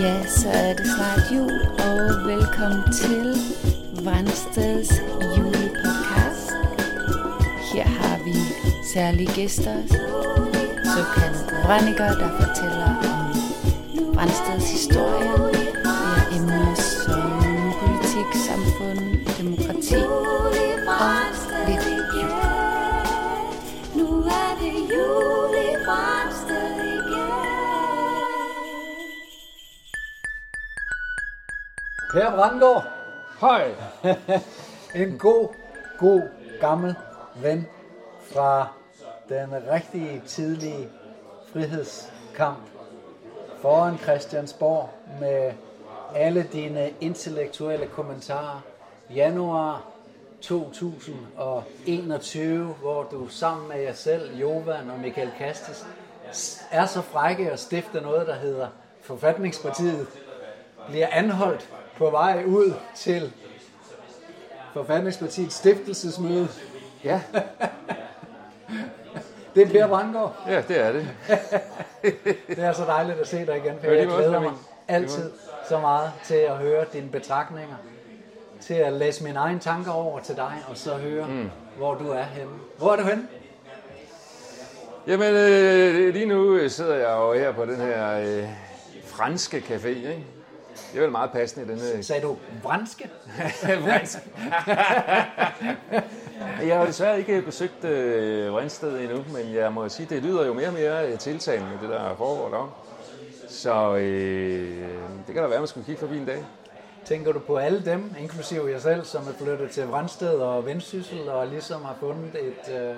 Ja, så er det snart jul, og velkommen til Vandsteds julepodcast. Her har vi særlige gæster, såkaldte vrandikker, der fortæller om Vrandsteds historie. Vi har emner som politik, samfund, demokrati Per Brandgaard, Hej. en god, god, gammel ven fra den rigtige tidlige frihedskamp foran Christiansborg med alle dine intellektuelle kommentarer. Januar 2021, hvor du sammen med jer selv, Jovan og Michael Kastis, er så frække at stifte noget, der hedder Forfatningspartiet, bliver anholdt på vej ud til Forfatningspartiets stiftelsesmøde. Ja, Det er Per Brandgaard. ja det er det. Det er så dejligt at se dig igen, Per. Jeg glæder mig altid så meget til at høre dine betragtninger, til at læse mine egne tanker over til dig, og så høre, mm. hvor du er henne. Hvor er du henne? Jamen, øh, lige nu sidder jeg jo her på den her øh, franske café, ikke? Det er vel meget passende i denne... Sagde du Brandske? fransk. jeg har desværre ikke besøgt øh, Vrindsted endnu, men jeg må sige, det lyder jo mere og mere øh, tiltalende, det der foregår derom. Så øh, det kan da være, at man skulle kigge forbi en dag. Tænker du på alle dem, inklusive jer selv, som er flyttet til Vrandsted og Vendsyssel, og ligesom har fundet et, øh,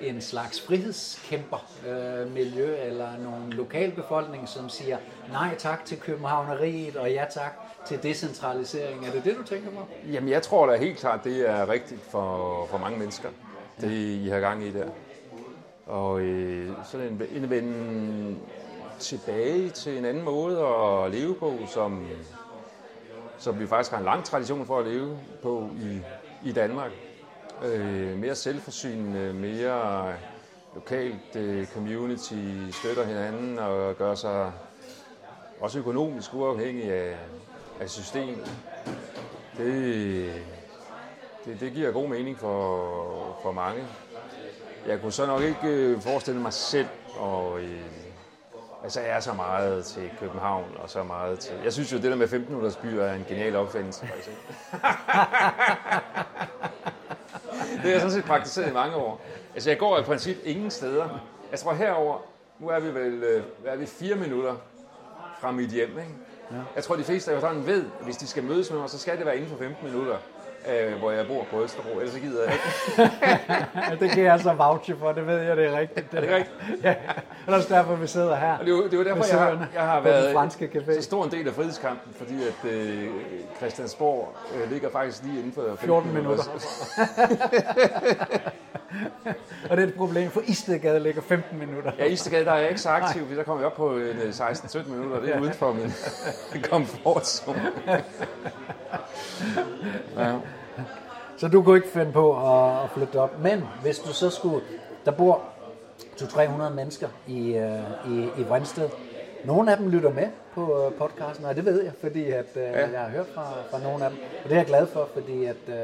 en slags frihedskæmper øh, miljø, eller nogle lokalbefolkning, som siger nej tak til københavneriet, og ja tak til decentralisering. Er det det, du tænker på? Jamen, jeg tror da helt klart, det er rigtigt for, for mange mennesker, det I har gang i der. Og øh, sådan en, en vende tilbage til en anden måde at leve på, som, som vi faktisk har en lang tradition for at leve på i, i Danmark. Øh, mere selvforsynende, mere lokalt øh, community, støtter hinanden og gør sig også økonomisk uafhængig af, af systemet. Det, det, det giver god mening for, for mange. Jeg kunne så nok ikke øh, forestille mig selv, og øh, altså jeg er så meget til København, og så meget til... Jeg synes jo, det der med 15 minutters byer er en genial opfindelse, for eksempel. det har jeg sådan set praktiseret i mange år. Altså jeg går i princip ingen steder. Jeg tror herover nu er vi vel øh, hvad er vi, fire minutter fra mit hjem, ikke? Ja. Jeg tror, de fleste af sådan ved, at hvis de skal mødes med mig, så skal det være inden for 15 minutter, øh, hvor jeg bor på Østerbro. Ellers så gider jeg ikke. Det kan jeg altså vouche for, det ved jeg, det er rigtigt. Er det rigtigt? Ja, det er også derfor, vi sidder her. Og det er jo, det er jo derfor, jeg har, jeg har været franske café. så stor en del af frihedskampen, fordi at øh, Christiansborg øh, ligger faktisk lige inden for 15 14 minutter. Og det er et problem, for Istedgade ligger 15 minutter. Ja, i Istegade, der er jeg ikke så aktiv, fordi der kommer jeg op på en, øh, 16-17 minutter. Det er uden for min komfortzone. ja. Så du kunne ikke finde på at, at flytte op. Men hvis du så skulle... Der bor 200-300 mennesker i, øh, i, i Vrindsted. Nogle af dem lytter med på øh, podcasten, og det ved jeg, fordi at, øh, ja. jeg har hørt fra, fra nogle af dem. Og det er jeg glad for, fordi at, øh,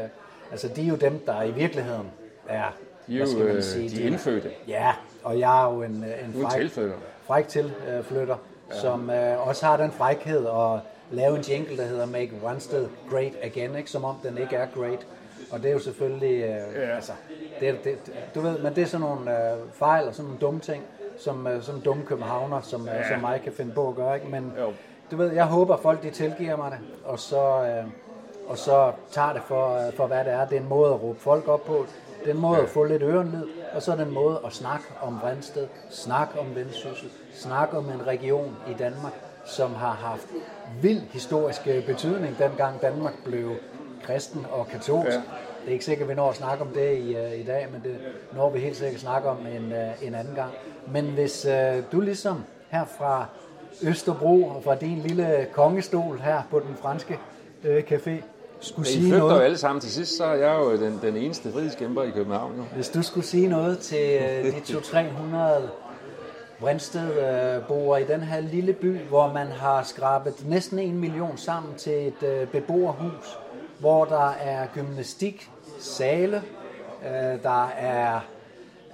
altså, de er jo dem, der i virkeligheden er... De er hvad skal jo man øh, sige, de er indfødte. Ja, og jeg er jo en, øh, en fræk, tilflytter. fræk tilflytter, ja. som øh, også har den frækhed at lave en jingle, der hedder Make Randstad Great Again, ikke? som om den ikke er great. Og det er jo selvfølgelig, øh, ja. altså, det, det, du ved, men det er sådan nogle øh, fejl og sådan nogle dumme ting, som øh, sådan dumme københavner, som, øh, som mig kan finde på at gøre. Ikke? Men Jo. du ved, jeg håber, folk de tilgiver mig det, og så, øh, og så tager det for, øh, for, hvad det er. Det er en måde at råbe folk op på. Det er en måde at få lidt ørenlyd, og så er det en måde at snakke om Vrindsted, snakke om Vendsyssel, snakke om en region i Danmark, som har haft vild historisk øh, betydning, dengang Danmark blev kristen og katolsk. Ja. Det er ikke sikkert, at vi når at snakke om det i, øh, i dag, men det når vi helt sikkert snakke om en, øh, en anden gang. Men hvis øh, du ligesom her fra Østerbro og fra din lille kongestol her på den franske øh, café skulle I sige flygter jo noget, alle sammen til sidst, så er jeg jo den, den eneste frihedskæmper i København. Jo. hvis du skulle sige noget til øh, de 200-300 Vrinsted øh, bor i den her lille by, hvor man har skrabet næsten en million sammen til et øh, beboerhus, hvor der er gymnastik, sale, øh, der er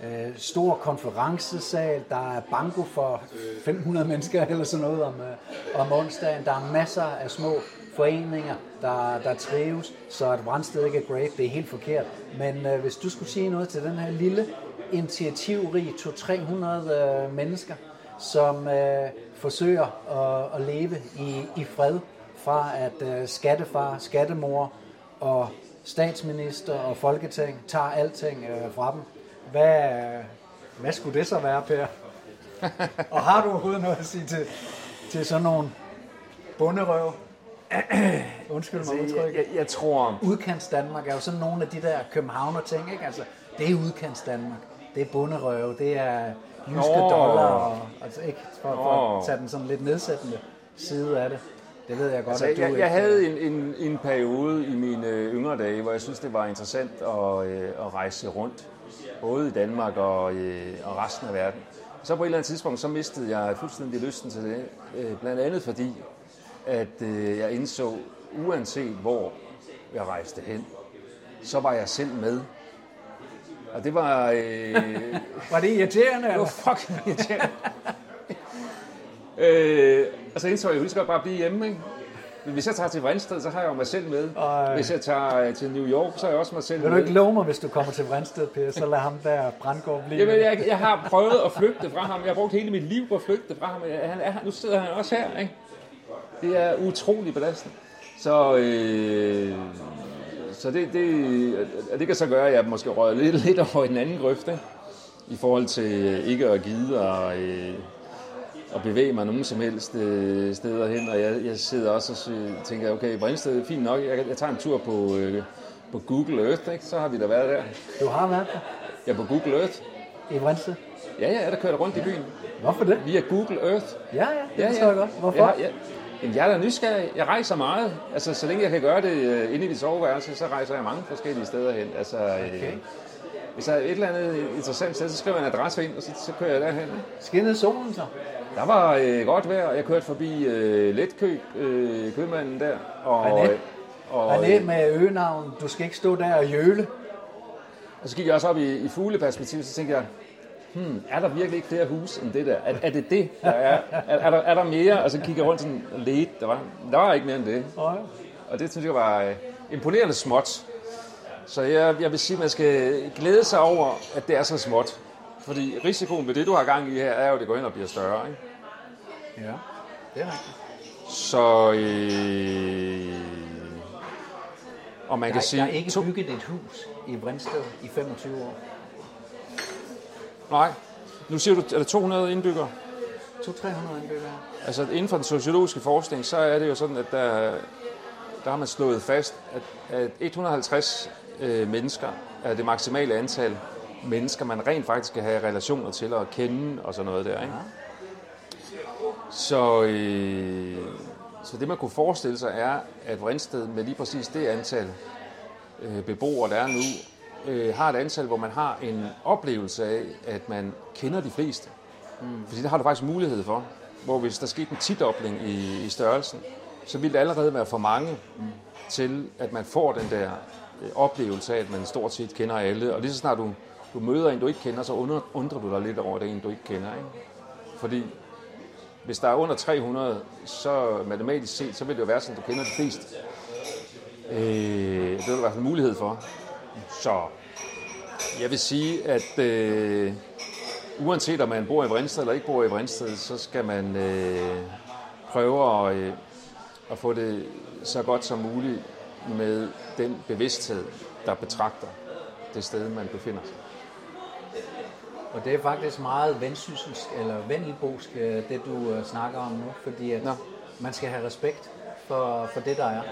øh, stor konferencesal, der er banko for 500 mennesker eller sådan noget om, øh, om onsdagen. Der er masser af små foreninger, der, der trives, så at Brandsted ikke er great, det er helt forkert. Men øh, hvis du skulle sige noget til den her lille, initiativrige 200-300 øh, mennesker, som øh, forsøger at, at leve i, i fred fra at øh, skattefar, skattemor og statsminister og folketing tager alting øh, fra dem. Hvad, hvad skulle det så være, Per? og har du overhovedet noget at sige til, til sådan nogle bunderøv? Undskyld mig udtrykket. jeg, jeg tror, Udkants Danmark er jo sådan nogle af de der københavner ting, ikke? Altså, det er udkants Danmark. Det er bunderøve, det er jyske Nå. dollar, og, altså ikke for, for at tage den sådan lidt nedsættende side af det. Det ved jeg godt, Altså, at du jeg, jeg havde en, en, en periode i mine øh, yngre dage, hvor jeg synes, det var interessant at, øh, at rejse rundt. Både i Danmark og, øh, og resten af verden. Så på et eller andet tidspunkt, så mistede jeg fuldstændig lysten til det. Øh, Blandt andet fordi, at øh, jeg indså, uanset hvor jeg rejste hen, så var jeg selv med. Og det var... Øh, Var det irriterende? det var fucking irriterende. øh, og så indså jeg, at jeg lige så godt bare blive hjemme, ikke? Men hvis jeg tager til Vrinsted, så har jeg jo mig selv med. Ej. Hvis jeg tager øh, til New York, så har jeg også mig selv Vil du med. ikke love mig, hvis du kommer til Vrinsted, Per, så lad ham der Brandgaard blive. Jamen, jeg, jeg har prøvet at flygte fra ham. Jeg har brugt hele mit liv på at flygte fra ham. Han er, nu sidder han også her, ikke? Det er utrolig belastende. Så, øh, så det, det, det kan så gøre, at jeg måske rører lidt, lidt over i den anden grøft, ikke? i forhold til ikke at gide og, øh, at bevæge mig nogen som helst øh, steder hen. Og jeg, jeg sidder også og tænker, okay, Brindsted, fint nok, jeg, jeg tager en tur på, øh, på Google Earth, ikke? så har vi da været der. Du har været der Jeg er på Google Earth. i Vrinsted. Ja, ja, der kører rundt i byen Hvorfor det? via Google Earth. Ja, ja, det forstår jeg godt. Hvorfor? Jeg, har- jeg, jamen, jeg er da nysgerrig. Jeg rejser meget. Altså, så længe jeg kan gøre det øh, inde i dit soveværelse, så rejser jeg mange forskellige steder hen. Altså, Okay. øh, hvis der er et eller andet interessant sted, så skriver jeg en adresse ind, og så, så kører jeg derhen. Skinnede solen så? Der var øh, godt vejr, og jeg kørte forbi øh, Letkøb, øh, købmanden der. Og, René? og, René med øgenavn, du skal ikke stå der og jøle. Og så gik jeg også op i, i fugleperspektiv, så tænkte jeg, hmm, er der virkelig ikke flere hus end det der? Er, er det det, der er? Er, er, der, er der mere? Og så kiggede jeg rundt sådan ledte. Der var, der var ikke mere end det. Og det synes jeg var øh, imponerende småt. Så jeg, jeg vil sige, at man skal glæde sig over, at det er så småt. Fordi risikoen ved det, du har gang i her, er jo, at det går ind og bliver større. Ikke? ja, det er rigtigt. Så... Øh, og man kan Der, sige... der er ikke to- bygget et hus i Vrinsted i 25 år. Nej. Nu siger du, er der 200 indbyggere? 200-300 indbyggere. Altså inden for den sociologiske forskning, så er det jo sådan, at der, der har man slået fast, at, at 150 øh, mennesker er det maksimale antal mennesker, man rent faktisk skal have relationer til og kende og sådan noget der. Ikke? Så, øh, så det man kunne forestille sig er, at Vrinsted med lige præcis det antal øh, beboere, der er nu, øh, har et antal, hvor man har en oplevelse af, at man kender de fleste. Mm. Fordi det har du faktisk mulighed for. Hvor hvis der skete en tidobling i, i størrelsen, så ville det allerede være for mange mm. til, at man får den der øh, oplevelse af, at man stort set kender alle. Og lige så snart du, du møder en, du ikke kender, så undrer, undrer du dig lidt over det en, du ikke kender. Ikke? Fordi hvis der er under 300, så matematisk set, så vil det jo være sådan, at du kender de fleste. Øh, det er der i hvert fald mulighed for. Så jeg vil sige, at øh, uanset om man bor i Vrinsted eller ikke bor i Vrinsted, så skal man øh, prøve at, øh, at få det så godt som muligt med den bevidsthed, der betragter det sted, man befinder sig. Og det er faktisk meget vendsysselsk, eller vendelbosk, øh, det du øh, snakker om nu, fordi at Nå. man skal have respekt for, for det, der er.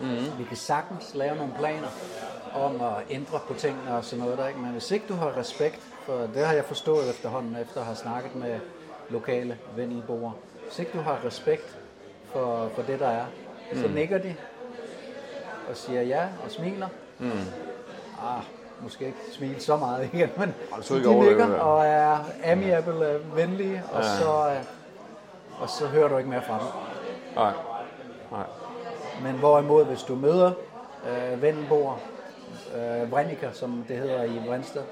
Mm-hmm. Vi kan sagtens lave nogle planer om at ændre på tingene og sådan noget der, ikke? men hvis ikke du har respekt for, det har jeg forstået efterhånden, efter at have snakket med lokale vendelboere, hvis ikke du har respekt for, for det, der er, mm. så nikker de og siger ja og smiler. Mm. Ah, måske ikke smile så meget igen, men skal de overdrive, nikker og er amiable, øh, venlige, og, Ja. så, øh, og så hører du ikke mere fra dem. Nej. Nej. Men hvorimod, hvis du møder øh, Vendelboer, øh, Vrenniker, som det hedder i Vrinsted,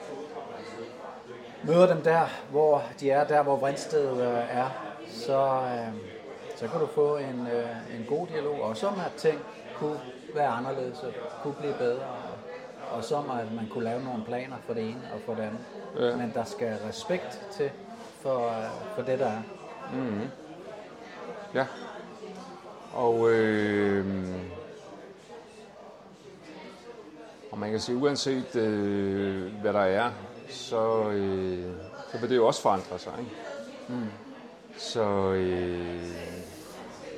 møder dem der, hvor de er, der hvor Vrinsted øh, er, så, øh, så kan du få en, øh, en god dialog, også om at ting kunne være anderledes, og kunne blive bedre, og, og så om at man kunne lave nogle planer for det ene og for det andet. Ja. Men der skal respekt til for, øh, for det, der er. Ja. Og, øh, og man kan sige, uanset øh, hvad der er, så, øh, så vil det jo også forandre sig. Ikke? Mm. Så, øh,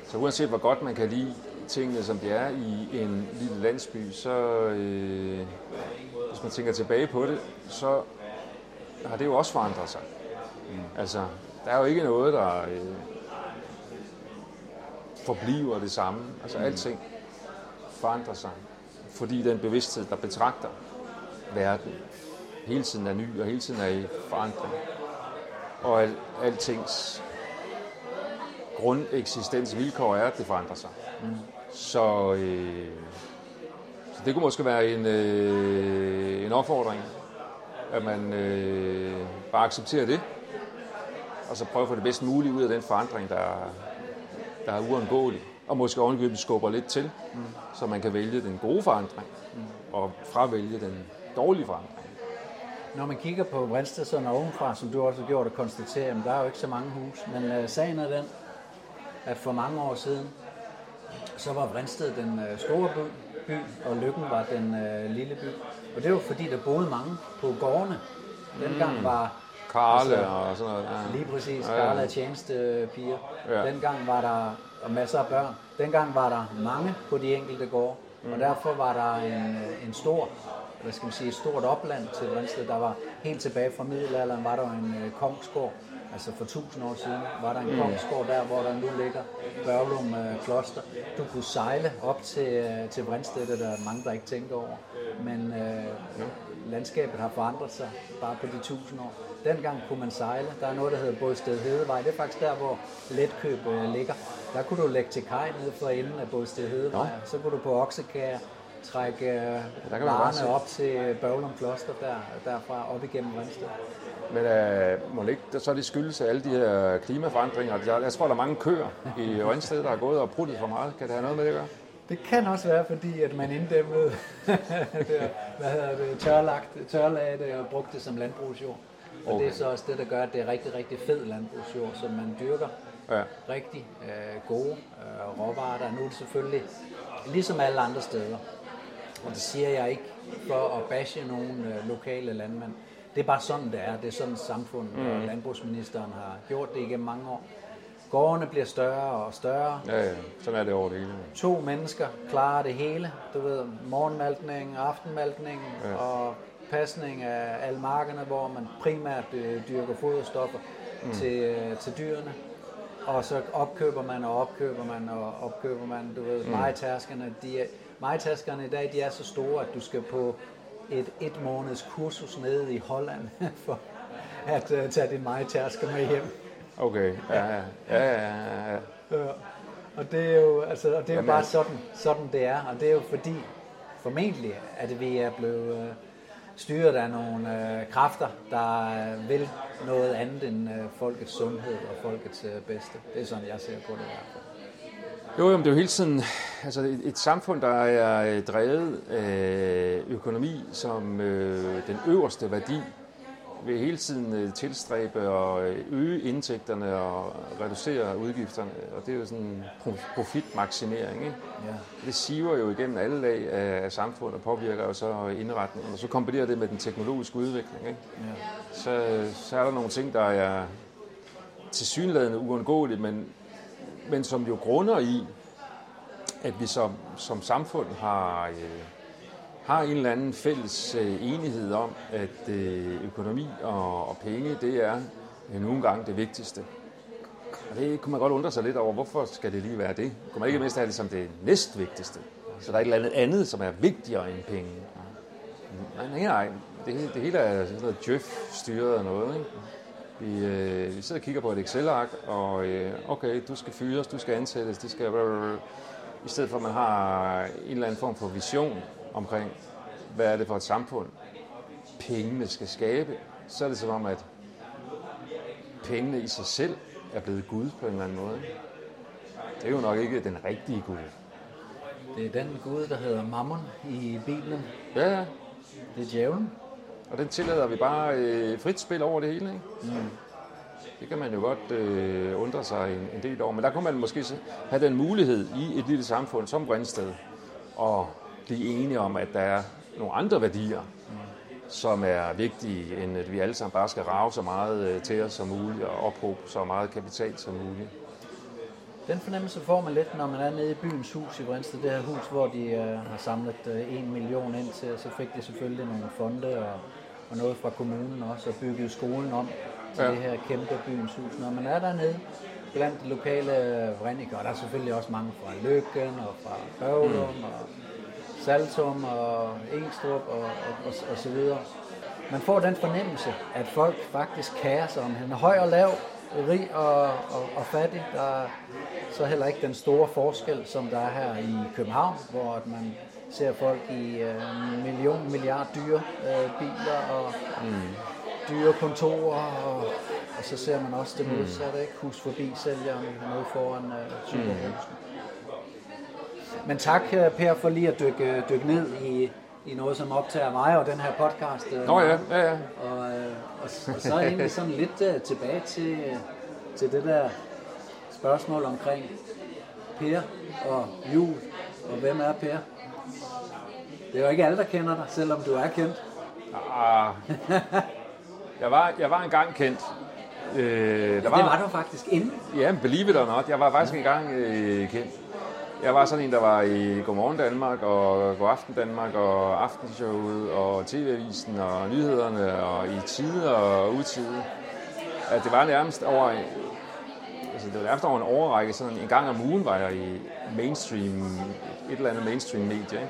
så uanset hvor godt man kan lide tingene, som de er i en lille landsby, så øh, hvis man tænker tilbage på det, så har det jo også forandret sig. Mm. Altså, der er jo ikke noget, der... Øh, forbliver det samme. Altså alting forandrer sig, fordi den bevidsthed, der betragter verden, hele tiden er ny og hele tiden er i forandring. Og al, altings grundeksistensvilkår er, at det forandrer sig. Mm. Så, øh, så det kunne måske være en, øh, en opfordring, at man øh, bare accepterer det, og så prøver at få det bedst mulige ud af den forandring, der, der er uundgåelig, og måske ovenikøbet skubber lidt til, mm. så man kan vælge den gode forandring, mm. og fravælge den dårlige forandring. Når man kigger på Vrinsted sådan ovenfra, som du også har gjort, og konstaterer, at der er jo ikke så mange hus, men øh, sagen er den, at for mange år siden, så var Vrinsted den øh, store by, by, og Lykken var den øh, lille by. Og det var fordi, der boede mange på gårdene. Dengang Mm. var Karle Altså, og sådan noget. Ja. Lige præcis. Ja, ja. Er tjenestepiger. Ja. Ja. Dengang var der og masser af børn. Dengang var der mange på de enkelte gårde. Mm. Og derfor var der en, en stor, hvad skal man sige, et stort opland til Vrinsted. Der var helt tilbage fra middelalderen, var der en øh, kongsgård. Altså for tusind år siden var der en mm. kongsgård der, hvor der nu ligger Børglum øh, Kloster. Du kunne sejle op til, øh, til Vrinsted, det er der mange, der ikke tænker over. Men øh, landskabet har forandret sig bare på de tusind år. Dengang kunne man sejle. Der er noget, der hedder Bådsted Hedevej. Det er faktisk der, hvor Letkøb øh, ligger. Der kunne du lægge til kaj ned for enden af Bådsted Hedevej. Nå. Så kunne du på oksekær trække øh, kan man bare se. varerne op til Børglum Kloster der, derfra op igennem Vrinsted. Men øh, må det ikke, så er det skyldes af alle de her klimaforandringer. Jeg, jeg tror, der er mange køer i Rønsted, der er gået og pruttet for meget. Kan det have noget med det at gøre? Det kan også være, fordi at man inddæmmede hvad hedder det, tørlagt, tørlagde det og brugte det som landbrugsjord. Og okay. det er så også det, der gør, at det er rigtig, rigtig fed landbrugsjord, som man dyrker Ja. rigtig øh, gode øh, råvarer. Der nu er det selvfølgelig ligesom alle andre steder. Og det siger jeg ikke for at bashe nogle øh, lokale landmænd. Det er bare sådan, det er. Det er sådan, samfundet mm. og landbrugsministeren har gjort det igennem mange år. Gårdene bliver større og større. Ja, ja. Sådan er det over det hele. To mennesker klarer det hele. Du ved, morgenmalkning, aftenmalkning ja. og pasning af alle markerne, hvor man primært øh, dyrker foderstoffer mm. til, øh, til dyrene. Og så opkøber man og opkøber man og opkøber man, du ved, mm. majtaskerne, de er, majtaskerne i dag, de er så store, at du skal på et et måneds kursus nede i Holland for at uh, tage din majtasker med hjem. Okay, ja, ja, ja, ja, ja, ja. Ja. Og det er jo, altså, og det er jo Jamen, bare altså- sådan, sådan det er. Og det er jo fordi, formentlig, at vi er blevet øh, styret af nogle øh, kræfter, der øh, vil noget andet end øh, folkets sundhed og folkets øh, bedste. Det er sådan, jeg ser på det i hvert fald. Jo, jo, det er jo hele tiden altså et, et samfund, der er øh, drevet af økonomi som øh, den øverste værdi, vil hele tiden øh, tilstræbe og øh, øge indtægterne og reducere udgifterne. Og det er jo sådan profitmaksimering. Ikke? Ja. Det siver jo igennem alle lag af samfundet og påvirker jo så indretningen. Og så kombinerer det med den teknologiske udvikling. Ikke? Ja. så, så er der nogle ting, der er tilsyneladende uundgåeligt, men, men som jo grunder i, at vi som, som samfund har, øh, har en eller anden fælles øh, enighed om, at øh, økonomi og, penge, det er øh, nogle gange det vigtigste. Og det kunne man godt undre sig lidt over, hvorfor skal det lige være det? Kunne man ikke mindst have det som det næstvigtigste? Så der er et eller andet andet, som er vigtigere end penge. Nej, nej, nej. Det, hele- det hele er sådan noget Jeff-styret og noget. Ikke? Vi, øh, vi sidder og kigger på et Excel-ark, og øh, okay, du skal fyres, du skal ansættes, det skal... I stedet for, at man har en eller anden form for vision omkring, hvad er det for et samfund, pengene skal skabe, så er det som om, at pengene i sig selv er blevet Gud på en eller anden måde. Det er jo nok ikke den rigtige Gud. Det er den gud, der hedder Mammon i Bibelen. Ja, ja. Det er djævlen. Og den tillader vi bare øh, frit spil over det hele, ikke? Mm. Det kan man jo godt øh, undre sig en, en del over. Men der kunne man måske have den mulighed i et lille samfund som Brindsted at blive enige om, at der er nogle andre værdier, som er vigtige, end at vi alle sammen bare skal rave så meget øh, til os som muligt og ophobe så meget kapital som muligt. Den fornemmelse får man lidt, når man er nede i byens hus i Brindsted. Det her hus, hvor de øh, har samlet øh, en million ind til, og så fik de selvfølgelig nogle fonde og, og noget fra kommunen også, og bygget skolen om til Ja. det her kæmpe byens hus. Når man er dernede blandt de lokale vrændiker, og der er selvfølgelig også mange fra Lykken og fra Bøvlum mm. og Saltum og Engstrup og, og, og, og så videre. Man får den fornemmelse, at folk faktisk kærer sig om hende. Høj og lav, rig og, og, og fattig. Der er så heller ikke den store forskel, som der er her i København, hvor at man ser folk i øh, million, milliard dyre øh, biler og mm. dyre kontorer, og, og så ser man også det modsatte, ikke? Hus forbi sælgeren nede foran øh, superhusen. Men tak, øh, Per, for lige at dykke, dykke ned i, i noget, som optager mig og den her podcast. øh, Nå ja, ja, ja. Og, øh, og, og så egentlig sådan lidt uh, tilbage til, øh, til det der spørgsmål omkring Per og jul, og hvem er Per? Det er jo ikke alle, der kender dig, selvom du er kendt. Ah, jeg, var, jeg var engang kendt. Øh, der Det var du faktisk inden. Ja, believe it or not. Jeg var faktisk engang øh, kendt. Jeg var sådan en, der var i Godmorgen Danmark og Godaften Danmark og Aftenshowet og TV-avisen og nyhederne og i tide og utide. At det var nærmest over, altså det var nærmest over en overrække, sådan en gang om ugen var jeg i mainstream, et eller andet mainstream medie. Ikke?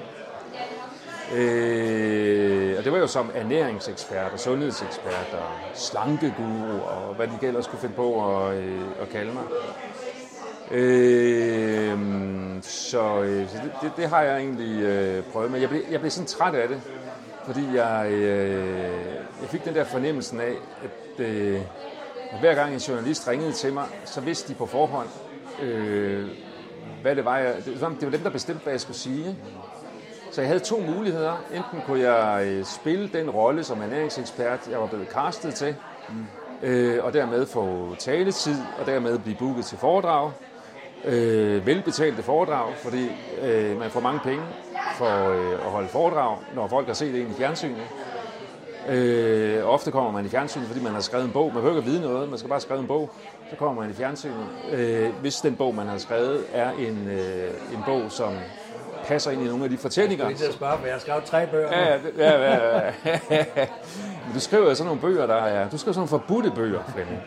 Øh, og det var jo som ernæringsekspert og sundhedsekspert og slankeguru og hvad de ellers skulle finde på at, øh, at kalde mig. Øh, så øh, så det, det, det har jeg egentlig øh, prøvet, men jeg blev, jeg blev sådan træt af det, fordi jeg, øh, jeg fik den der fornemmelsen af, at, øh, at hver gang en journalist ringede til mig, så vidste de på forhånd, øh, hvad det var. Jeg, det, det var dem, der bestemte, hvad jeg skulle sige. Så jeg havde to muligheder. Enten kunne jeg øh, spille den rolle som ernæringsekspert, jeg var blevet castet til, øh, og dermed få taletid, og dermed blive booket til foredrag. Øh, velbetalte foredrag, fordi øh, man får mange penge for øh, at holde foredrag, når folk har set en i fjernsynet. Øh, ofte kommer man i fjernsynet, fordi man har skrevet en bog. Man behøver ikke at vide noget, man skal bare skrive en bog. Så kommer man i fjernsynet, øh, hvis den bog, man har skrevet, er en, øh, en bog, som passer ind i nogle af de fortællinger. Jeg skal spørge, for jeg har skrevet tre bøger. Ja, ja, det- ja, ja, du skriver sådan nogle bøger, der er... Du skriver sådan nogle forbudte bøger, Flemming.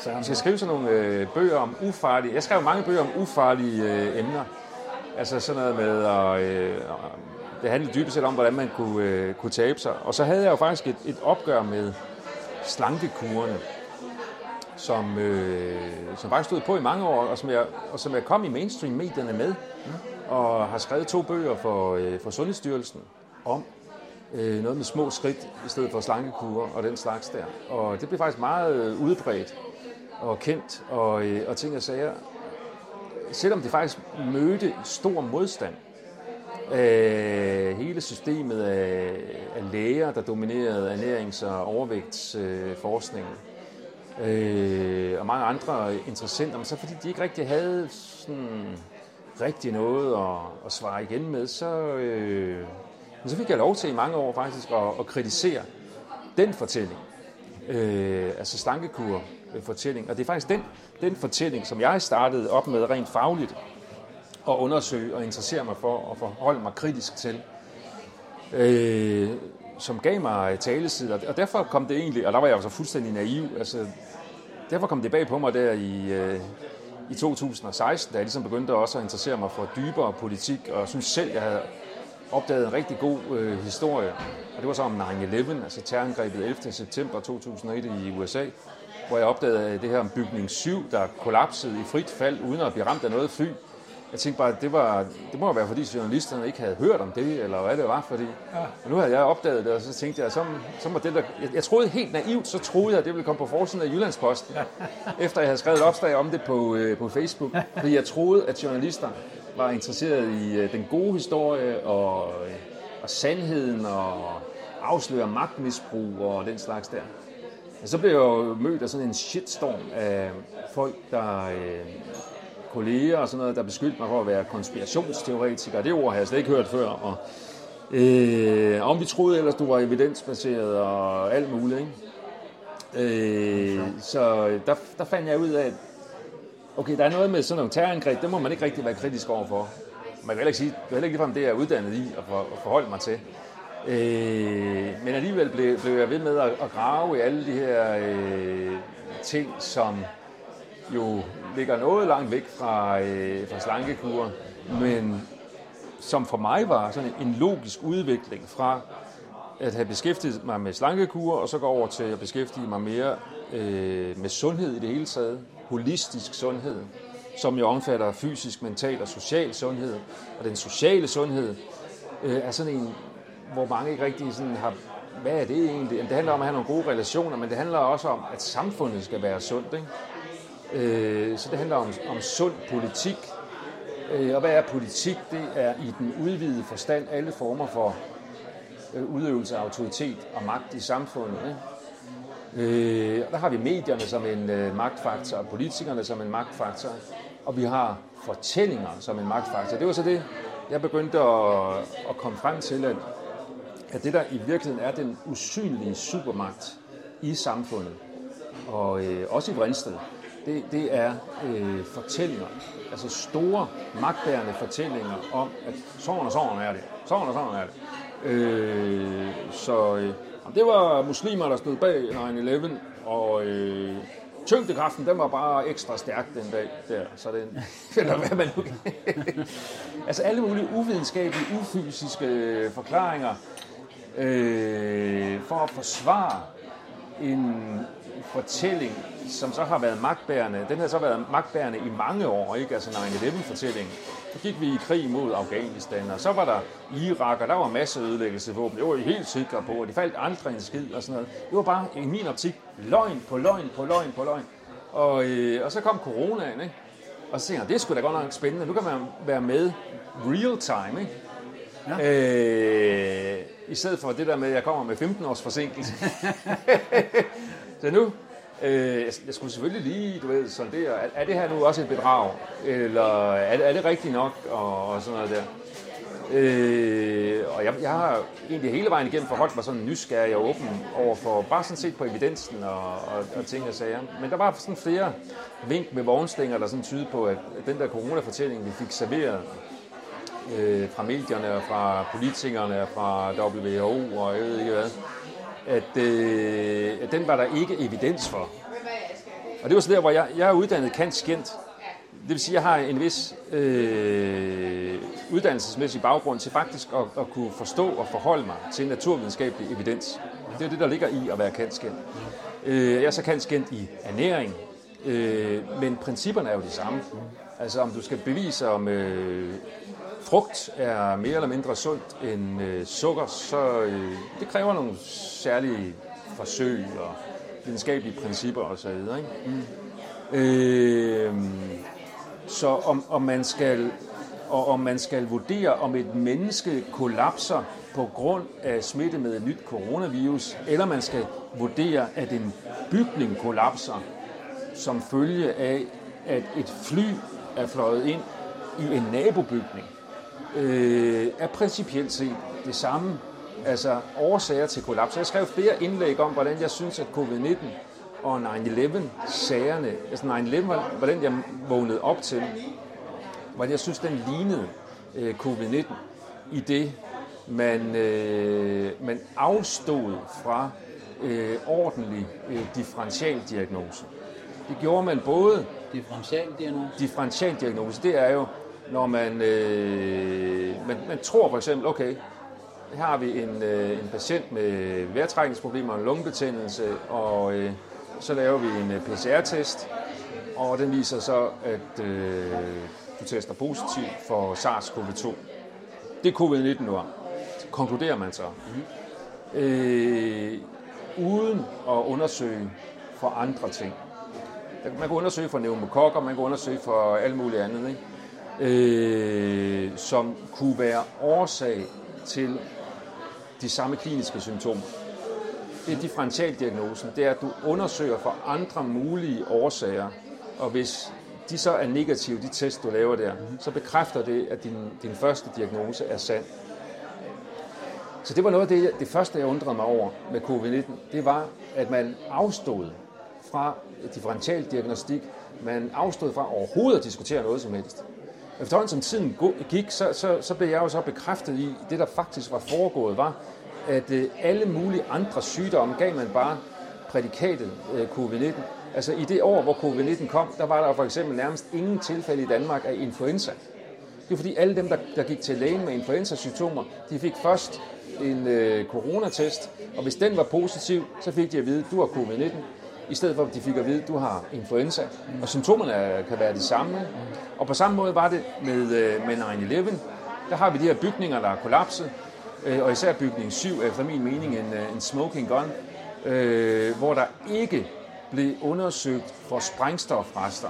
Så Du skal skrive sådan nogle øh, bøger om ufarlige... Jeg skrev mange bøger om ufarlige øh, emner. Altså sådan noget med at... Øh, det øh, handlede dybest set om, hvordan man kunne, øh, kunne tabe sig. Og så havde jeg jo faktisk et, et opgør med slankekurene, som, øh, som faktisk stod på i mange år, og som jeg, og som jeg kom i mainstream-medierne med, og har skrevet to bøger for, øh, for Sundhedsstyrelsen om øh, noget med små skridt i stedet for slankekurer og den slags der. Og det blev faktisk meget øh, udbredt og kendt og, øh, og ting og sager. Selvom det faktisk mødte stor modstand. Øh, hele systemet af, af læger, der dominerede ernærings- og overvægtsforskningen. Øh, og mange andre interessenter, men så fordi de ikke rigtig havde sådan rigtig noget at, at svare igen med, så, øh, men så fik jeg lov til i mange år faktisk at, at kritisere den fortælling. Øh, altså stankekur Øh, fortælling. Og det er faktisk den, den fortælling, som jeg startede op med rent fagligt at undersøge og interessere mig for og forholde mig kritisk til. Øh, som gav mig talesider. Og derfor kom det egentlig, og der var jeg jo så fuldstændig naiv, altså derfor kom det bag på mig der i, øh, i 2016, da jeg ligesom begyndte også at interessere mig for dybere politik, og synes selv, jeg havde opdaget en rigtig god øh, historie, og det var så om 9-11, altså terrorangrebet 11. september 2001 i USA, hvor jeg opdagede det her om bygning 7, der kollapsede i frit fald, uden at blive ramt af noget fly. Jeg tænkte bare, det, var, det må være, fordi journalisterne ikke havde hørt om det, eller hvad det var, fordi... Ja. Nu havde jeg opdaget det, og så tænkte jeg, så, så må det der... Jeg, jeg troede helt naivt, så troede jeg, at det ville komme på forsiden af Jyllandsposten, efter jeg havde skrevet et opslag om det på, øh, på Facebook. Fordi jeg troede, at journalister var interesseret i øh, den gode historie, og, øh, og sandheden, og afsløre magtmisbrug og den slags der. Så blev jeg jo mødt af sådan en shitstorm af folk, der øh, kolleger og sådan noget, der beskyldte mig for at være konspirationsteoretiker. Det ord har jeg slet ikke hørt før. Og, øh, om vi troede ellers, du var evidensbaseret og alt muligt. Ikke? Øh, så der, der fandt jeg ud af, at okay, der er noget med sådan nogle terrorangreb, det må man ikke rigtig være kritisk overfor. Man kan heller ikke sige, det er heller ikke ligefrem det, jeg er uddannet i og for, at forholde mig til. Øh, men alligevel blev, blev jeg ved med at, at grave i alle de her øh, ting, som jo ligger noget langt væk fra, øh, fra slankekur, men som for mig var sådan en logisk udvikling fra at have beskæftiget mig med slankekur, og så gå over til at beskæftige mig mere øh, med sundhed i det hele taget, holistisk sundhed, som jo omfatter fysisk, mental og social sundhed. Og den sociale sundhed øh, er sådan en, hvor mange ikke rigtig sådan har, hvad er det egentlig? Jamen, det handler om at have nogle gode relationer, men det handler også om, at samfundet skal være sundt. Ikke? Øh, så det handler om, om sund politik. Øh, og hvad er politik? Det er i den udvidede forstand alle former for øh, udøvelse af autoritet og magt i samfundet. Ikke? Øh, og der har vi medierne som en øh, magtfaktor, og politikerne som en magtfaktor, og vi har fortællinger som en magtfaktor. Det var så det, jeg begyndte at, at komme frem til, at, at det der i virkeligheden er den usynlige supermagt i samfundet, og øh, også i Vrindsted, det, det er øh, fortællinger, altså store, magtbærende fortællinger om, at sådan og sådan er det, sådan og sådan er det. Øh, så øh, det var muslimer, der stod bag 9-11, og øh, tyngdekraften, den var bare ekstra stærk den dag der, så den, eller hvad man nu Altså alle mulige uvidenskabelige, ufysiske øh, forklaringer øh, for at forsvare en fortælling, som så har været magtbærende. Den har så været magtbærende i mange år, ikke? Altså 9-11-fortællingen. Så gik vi i krig mod Afghanistan, og så var der Irak, og der var masser af ødelæggelsesvåben. Det var I helt sikre på, og de faldt aldrig en skid og sådan noget. Det var bare i min optik løgn på løgn på løgn på løgn. Og, øh, og så kom coronaen, ikke? Og så tænkte jeg, det skulle da godt nok spændende. Nu kan man være med real time, ikke? Ja. Øh, I stedet for det der med, at jeg kommer med 15 års forsinkelse. så nu, øh, jeg skulle selvfølgelig lige, du ved, sondere, er, er det her nu også et bedrag? Eller er, er det rigtigt nok? Og, og sådan noget der. Øh, og jeg, jeg har egentlig hele vejen igennem forholdt mig sådan nysgerrig og åben over for bare sådan set på evidensen og, og, og ting og sager. Men der var sådan flere vink med vognstænger, der sådan tyder på, at den der coronafortælling, vi fik serveret øh, fra medierne og fra politikerne og fra WHO og jeg ved ikke hvad, at, øh, at den var der ikke evidens for. Og det var så der, hvor jeg, jeg er uddannet kantskendt. Det vil sige, at jeg har en vis øh, uddannelsesmæssig baggrund til faktisk at, at kunne forstå og forholde mig til naturvidenskabelig evidens. Det er det, der ligger i at være kantskændt. Øh, jeg er så kantskændt i ernæring, øh, men principperne er jo de samme. Altså om du skal bevise, om øh, frugt er mere eller mindre sundt end øh, sukker, så øh, det kræver nogle særlige forsøg og videnskabelige principper osv. Ikke? Mm. Øh, så om, om man skal og om man skal vurdere, om et menneske kollapser på grund af smitte med et nyt coronavirus, eller man skal vurdere, at en bygning kollapser som følge af, at et fly er fløjet ind i en nabobygning, øh, er principielt set det samme. Altså årsager til kollaps. Jeg skrev flere indlæg om, hvordan jeg synes, at covid-19 og 9-11-sagerne, altså 9-11, hvordan jeg vågnede op til, hvordan jeg synes, den lignede øh, covid-19 i det, man, øh, man afstod fra øh, ordentlig øh, differentialdiagnose. Det gjorde man både... Differentialdiagnose? Differentialdiagnose, det er jo, når man, øh, man, man tror for eksempel, okay, her har vi en, øh, en patient med vejrtrækningsproblemer, en lungebetændelse, og øh, så laver vi en øh, PCR-test, og den viser så, at øh, du tester positiv for SARS-CoV-2. Det er covid-19 nu, konkluderer man så. Mm-hmm. Øh, uden at undersøge for andre ting. Man kan undersøge for pneumokokker, man kan undersøge for alt muligt andet, ikke? Øh, som kunne være årsag til de samme kliniske symptomer. Det er differentialdiagnosen. Det er, at du undersøger for andre mulige årsager, og hvis de så er negative, de test, du laver der, så bekræfter det, at din, din første diagnose er sand. Så det var noget af det, det første, jeg undrede mig over med covid-19. Det var, at man afstod fra differential diagnostik. Man afstod fra overhovedet at diskutere noget som helst. Efterhånden som tiden gik, så, så, så blev jeg jo så bekræftet i, det der faktisk var foregået, var, at øh, alle mulige andre sygdomme gav man bare prædikatet øh, covid-19. Altså i det år, hvor covid-19 kom, der var der for eksempel nærmest ingen tilfælde i Danmark af influenza. Det er fordi alle dem, der, der gik til lægen med influenza-symptomer, de fik først en øh, coronatest, og hvis den var positiv, så fik de at vide, du har covid-19, i stedet for at de fik at vide, du har influenza. Og symptomerne kan være de samme. Og på samme måde var det med, øh, med 9-11. Der har vi de her bygninger, der er kollapset, øh, og især bygning 7, efter min mening, en, øh, en smoking gun, øh, hvor der ikke blev undersøgt for sprængstofrester.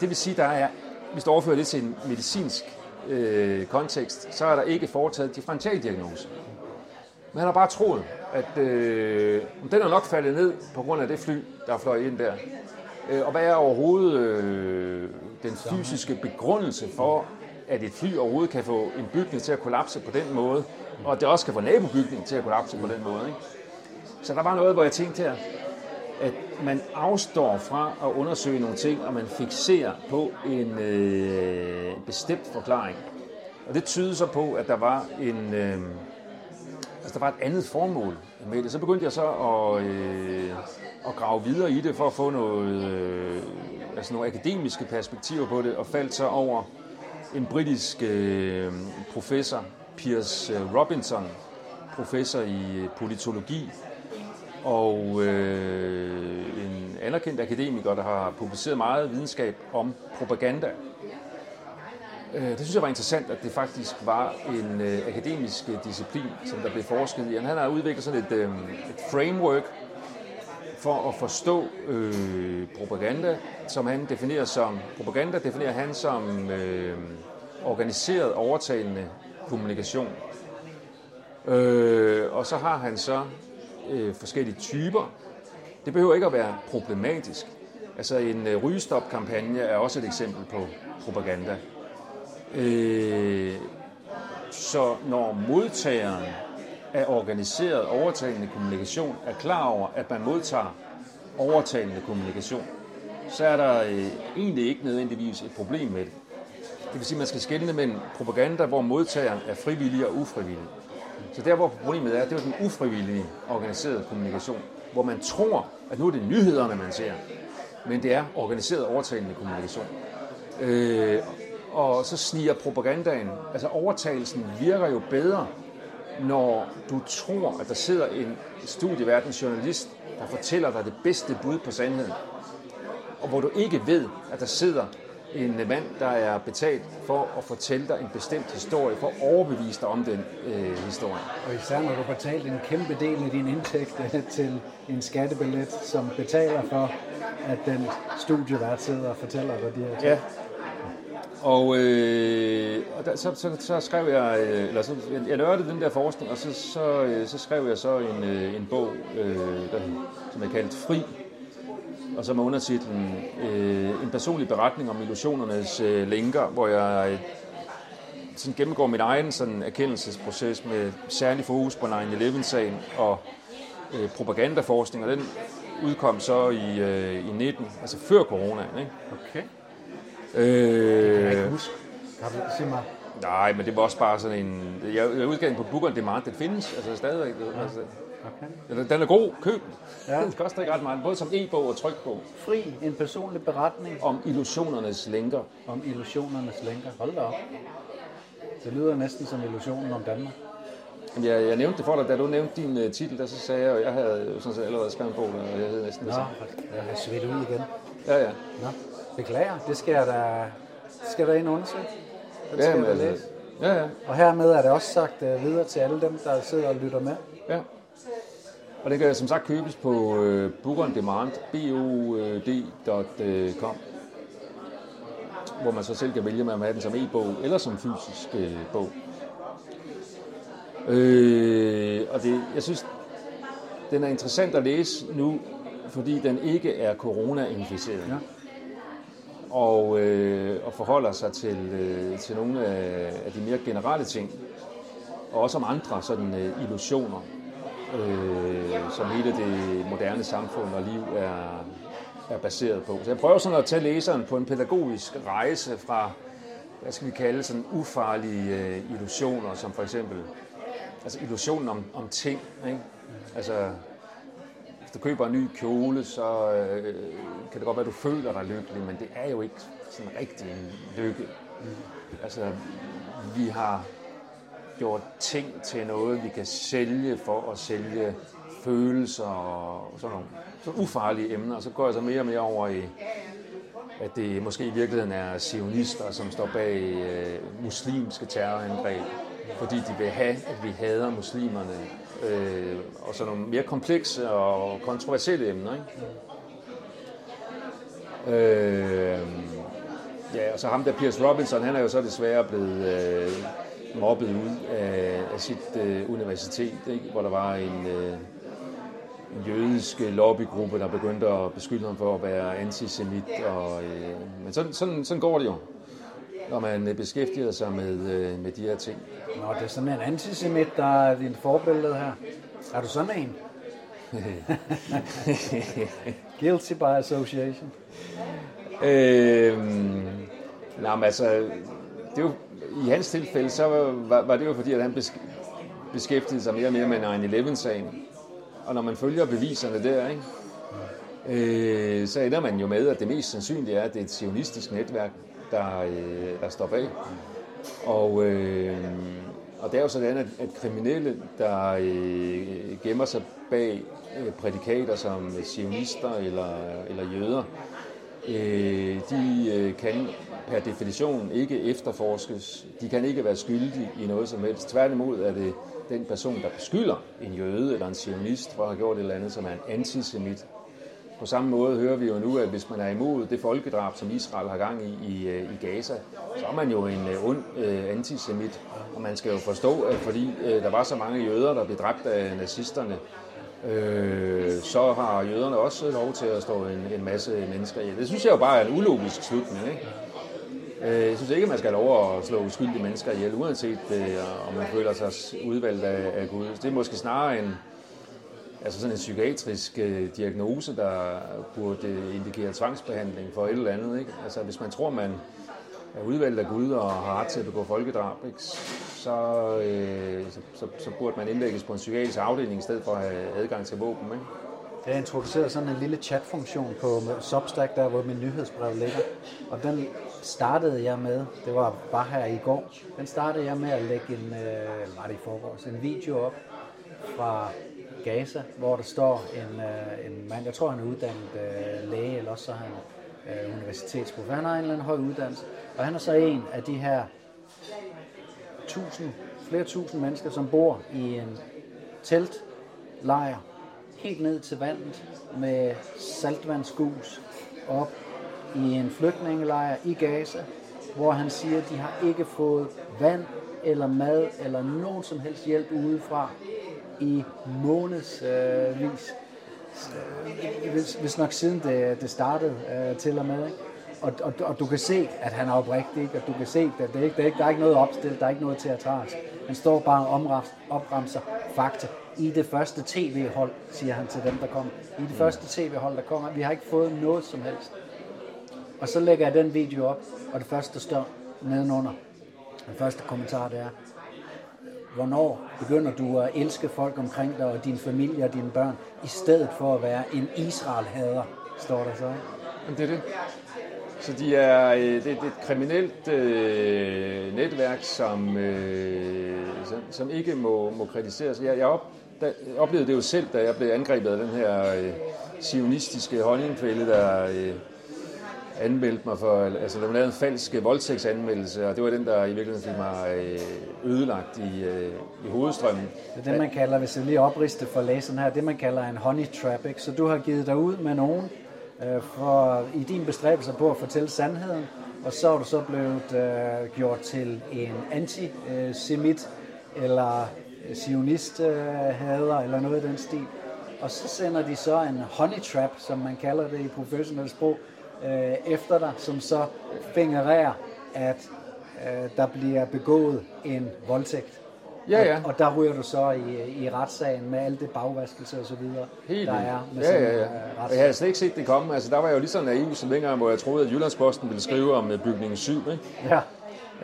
Det vil sige, der er, hvis du overfører det til en medicinsk øh, kontekst, så er der ikke foretaget differentialdiagnose. Man har bare troet, at øh, den er nok faldet ned på grund af det fly, der fløj ind der. Øh, og hvad er overhovedet øh, den fysiske begrundelse for, at et fly overhovedet kan få en bygning til at kollapse på den måde, og at det også kan få nabobygningen til at kollapse på den måde. Ikke? Så der var noget, hvor jeg tænkte her, at man afstår fra at undersøge nogle ting, og man fixerer på en øh, bestemt forklaring. Og det tyder så på, at der var en, øh, altså der var et andet formål med det. Så begyndte jeg så at, øh, at grave videre i det for at få noget, øh, altså nogle akademiske perspektiver på det, og faldt så over en britisk øh, professor, Piers øh, Robinson, professor i øh, politologi, og øh, en anerkendt akademiker, der har publiceret meget videnskab om propaganda. Øh, det synes jeg var interessant, at det faktisk var en øh, akademisk øh, disciplin, som der blev forsket i. Han har udviklet sådan et, øh, et framework for at forstå øh, propaganda, som han definerer som propaganda, definerer han som øh, organiseret overtalende kommunikation. Øh, og så har han så øh, forskellige typer. Det behøver ikke at være problematisk. Altså en øh, rygestopkampagne er også et eksempel på propaganda. Øh, så når modtageren af organiseret overtagende kommunikation er klar over, at man modtager overtagende kommunikation, så er der øh, egentlig ikke nødvendigvis et problem med det. Det vil sige, at man skal skelne mellem propaganda, hvor modtageren er frivillig og ufrivillig. Så der, hvor problemet er, det er den ufrivillige organiserede kommunikation, hvor man tror, at nu er det nyhederne, man ser, men det er organiseret overtagende kommunikation. Øh, og så sniger propagandaen, altså overtagelsen virker jo bedre, når du tror, at der sidder en studieverdens journalist, der fortæller dig det bedste bud på sandheden. Og hvor du ikke ved, at der sidder en mand, der er betalt for at fortælle dig en bestemt historie, for at overbevise dig om den øh, historie. Og især når du har betalt en kæmpe del af din indtægt til en skattebillet, som betaler for, at den studievært sidder og fortæller dig de her ting. Ja. Og, øh, og der, så, så, så skrev jeg, øh, eller så, jeg, jeg nørdede den der forskning, og så, så, øh, så skrev jeg så en, øh, en bog, øh, der, som jeg kaldte Fri, og så med undertitlen øh, En personlig beretning om illusionernes øh, lænker, hvor jeg øh, sådan gennemgår min egen sådan, erkendelsesproces med særlig fokus på 9-11-sagen og øh, propagandaforskning, og den udkom så i, øh, i 19, altså før corona. Ikke? Okay. Øh, Jeg kan ikke huske. Kan du sige mig, Nej, men det var også bare sådan en... Jeg, jeg udgav den på Book on Demand, den findes altså stadigvæk. Altså, Okay. den- den er god, køb den. Ja. Den koster ikke ret meget, både som e-bog og trykbog. Fri, en personlig beretning Om illusionernes lænker. om illusionernes lænker. Hold da op. Det lyder næsten som illusionen om Danmark. Jamen, Jeg, jeg nævnte det for dig, da du nævnte din uh, titel, der så sagde jeg, og jeg havde jo sådan set allerede skrevet en bog, og jeg hed næsten det Nå, samme. jeg har svedt ud igen. Ja, ja. Nå, beklager. Det skal jeg da, skal da ind undersøge. Den Ja, skal jeg da altså, læse. ja, ja, Og hermed er det også sagt uh, videre til alle dem, der sidder og lytter med. ja. Og det kan som sagt købes på uh, Book on Demand, bod.com, hvor man så selv kan vælge, om man vil have den som e-bog eller som fysisk uh, bog. Øh, og det, jeg synes, den er interessant at læse nu, fordi den ikke er corona-inficeret. Ja og, øh, og forholder sig til, øh, til nogle af, af de mere generelle ting, og også om andre sådan øh, illusioner, øh, som hele det moderne samfund og liv er, er baseret på. Så jeg prøver sådan at tage læseren på en pædagogisk rejse fra, hvad skal vi kalde sådan ufarlige øh, illusioner, som for eksempel altså illusionen om, om ting. Ikke? Altså, hvis du køber en ny kjole, så øh, kan det godt være, at du føler dig lykkelig, men det er jo ikke sådan rigtig en lykke. Altså, vi har gjort ting til noget, vi kan sælge for at sælge følelser og sådan nogle sådan ufarlige emner. Og så går jeg så mere og mere over i, at det måske i virkeligheden er sionister, som står bag øh, muslimske terrorangreb, fordi de vil have, at vi hader muslimerne, øh, og sådan nogle mere komplekse og kontroversielle emner. Ikke? Øh, ja, og så ham der, Pierce Robinson, han er jo så desværre blevet øh, mobbet ud af, af sit øh, universitet, ikke? hvor der var en, øh, en jødisk lobbygruppe, der begyndte at beskylde ham for at være antisemit. Og, øh, men sådan, sådan, sådan går det jo, når man øh, beskæftiger sig med, øh, med de her ting. Nå, det er sådan en antisemit, der er din forbillede her. Er du sådan en? Guilty by association. Øh, nej, men altså, det var, jo, i hans tilfælde, så var, var det jo fordi, at han beskæftigede sig mere og mere med 9-11-sagen. Og når man følger beviserne der, ikke, øh, så ender man jo med, at det mest sandsynlige er, at det er et sionistisk netværk, der, øh, der står bag. Og, øh, og det er jo sådan, at, at kriminelle, der øh, gemmer sig bag øh, prædikater som sionister eller, eller jøder, øh, de øh, kan per definition ikke efterforskes. De kan ikke være skyldige i noget som helst. Tværtimod er det den person, der beskylder en jøde eller en sionist for at have gjort et eller andet, som er en antisemit. På samme måde hører vi jo nu, at hvis man er imod det folkedrab, som Israel har gang i i, øh, i Gaza, så er man jo en øh, ond øh, antisemit. Og man skal jo forstå, at fordi øh, der var så mange jøder, der blev dræbt af nazisterne, øh, så har jøderne også lov til at stå en, en masse mennesker i. Det synes jeg jo bare er en ulogisk slutning. Ikke? Øh, jeg synes ikke, man skal have lov at slå uskyldige mennesker ihjel, uanset øh, om man føler sig udvalgt af, af Gud. Det er måske snarere en, altså sådan en psykiatrisk øh, diagnose, der burde øh, indikere tvangsbehandling for et eller andet. Ikke? Altså hvis man tror, man er udvalgt af Gud og har ret til at begå folkedrab, ikke? Så, øh, så, så, så burde man indlægges på en psykiatrisk afdeling i stedet for at have adgang til våben. Ikke? Jeg har introduceret sådan en lille chatfunktion på Substack, der hvor min nyhedsbrev ligger. Og den startede jeg med, det var bare her i går, den startede jeg med at lægge en, øh, var det i forgårs, en video op fra Gaza, hvor der står en, øh, en mand, jeg tror han er uddannet øh, læge, eller også så er han øh, universitetsprof. Han har en eller anden høj uddannelse, og han er så en af de her tusind, flere tusind mennesker, som bor i en teltlejr helt ned til vandet med saltvandsgus op i en flygtningelejr i Gaza, hvor han siger, at de har ikke fået vand eller mad eller nogen som helst hjælp udefra i månedsvis. Øh, vis. Øh, hvis, hvis nok siden det, det startede øh, til og med. Ikke? Og, og, og du kan se, at han er oprigtig, ikke? og du kan se, at det er ikke, det er ikke, der er ikke noget opstillet, der er ikke noget teatralsk. Han står bare og omrams, opremser fakta. I det første tv-hold, siger han til dem, der kommer. I det første tv-hold, der kommer. Vi har ikke fået noget som helst. Og så lægger jeg den video op, og det første, der står nedenunder. Den første kommentar det er, hvornår begynder du at elske folk omkring dig og din familie og dine børn, i stedet for at være en Israel-hader, står der så. Ikke? Jamen, det er det. Så de er, øh, det, det er et kriminelt øh, netværk, som, øh, som, som ikke må, må kritiseres. Jeg, jeg, op, da, oplevede det jo selv, da jeg blev angrebet af den her øh, sionistiske honningfælde, der øh, anmeldte mig for, altså der var lavet en falsk øh, voldtægtsanmeldelse, og det var den, der i virkeligheden fik mig øh, ødelagt i, øh, i hovedstrømmen. Det er det, man kalder, hvis jeg lige opriste for læseren her, det man kalder en honey trap. Ikke? Så du har givet dig ud med nogen øh, for, i din bestræbelse på at fortælle sandheden, og så er du så blevet øh, gjort til en antisemit eller sionist-hader eller noget i den stil. Og så sender de så en honey trap, som man kalder det i professionelt sprog, øh, efter dig, som så fingererer, at øh, der bliver begået en voldtægt. Ja, ja. Og, og der ryger du så i, i retssagen med alt det bagvaskelse og så videre, Helt der er med ja, sådan ja, en ja. øh, Og jeg retssag. havde slet ikke set det komme. Altså, der var jeg jo lige så naiv som dengang, hvor jeg troede, at Jyllandsposten ville skrive om øh, bygningen 7. Ikke? Ja.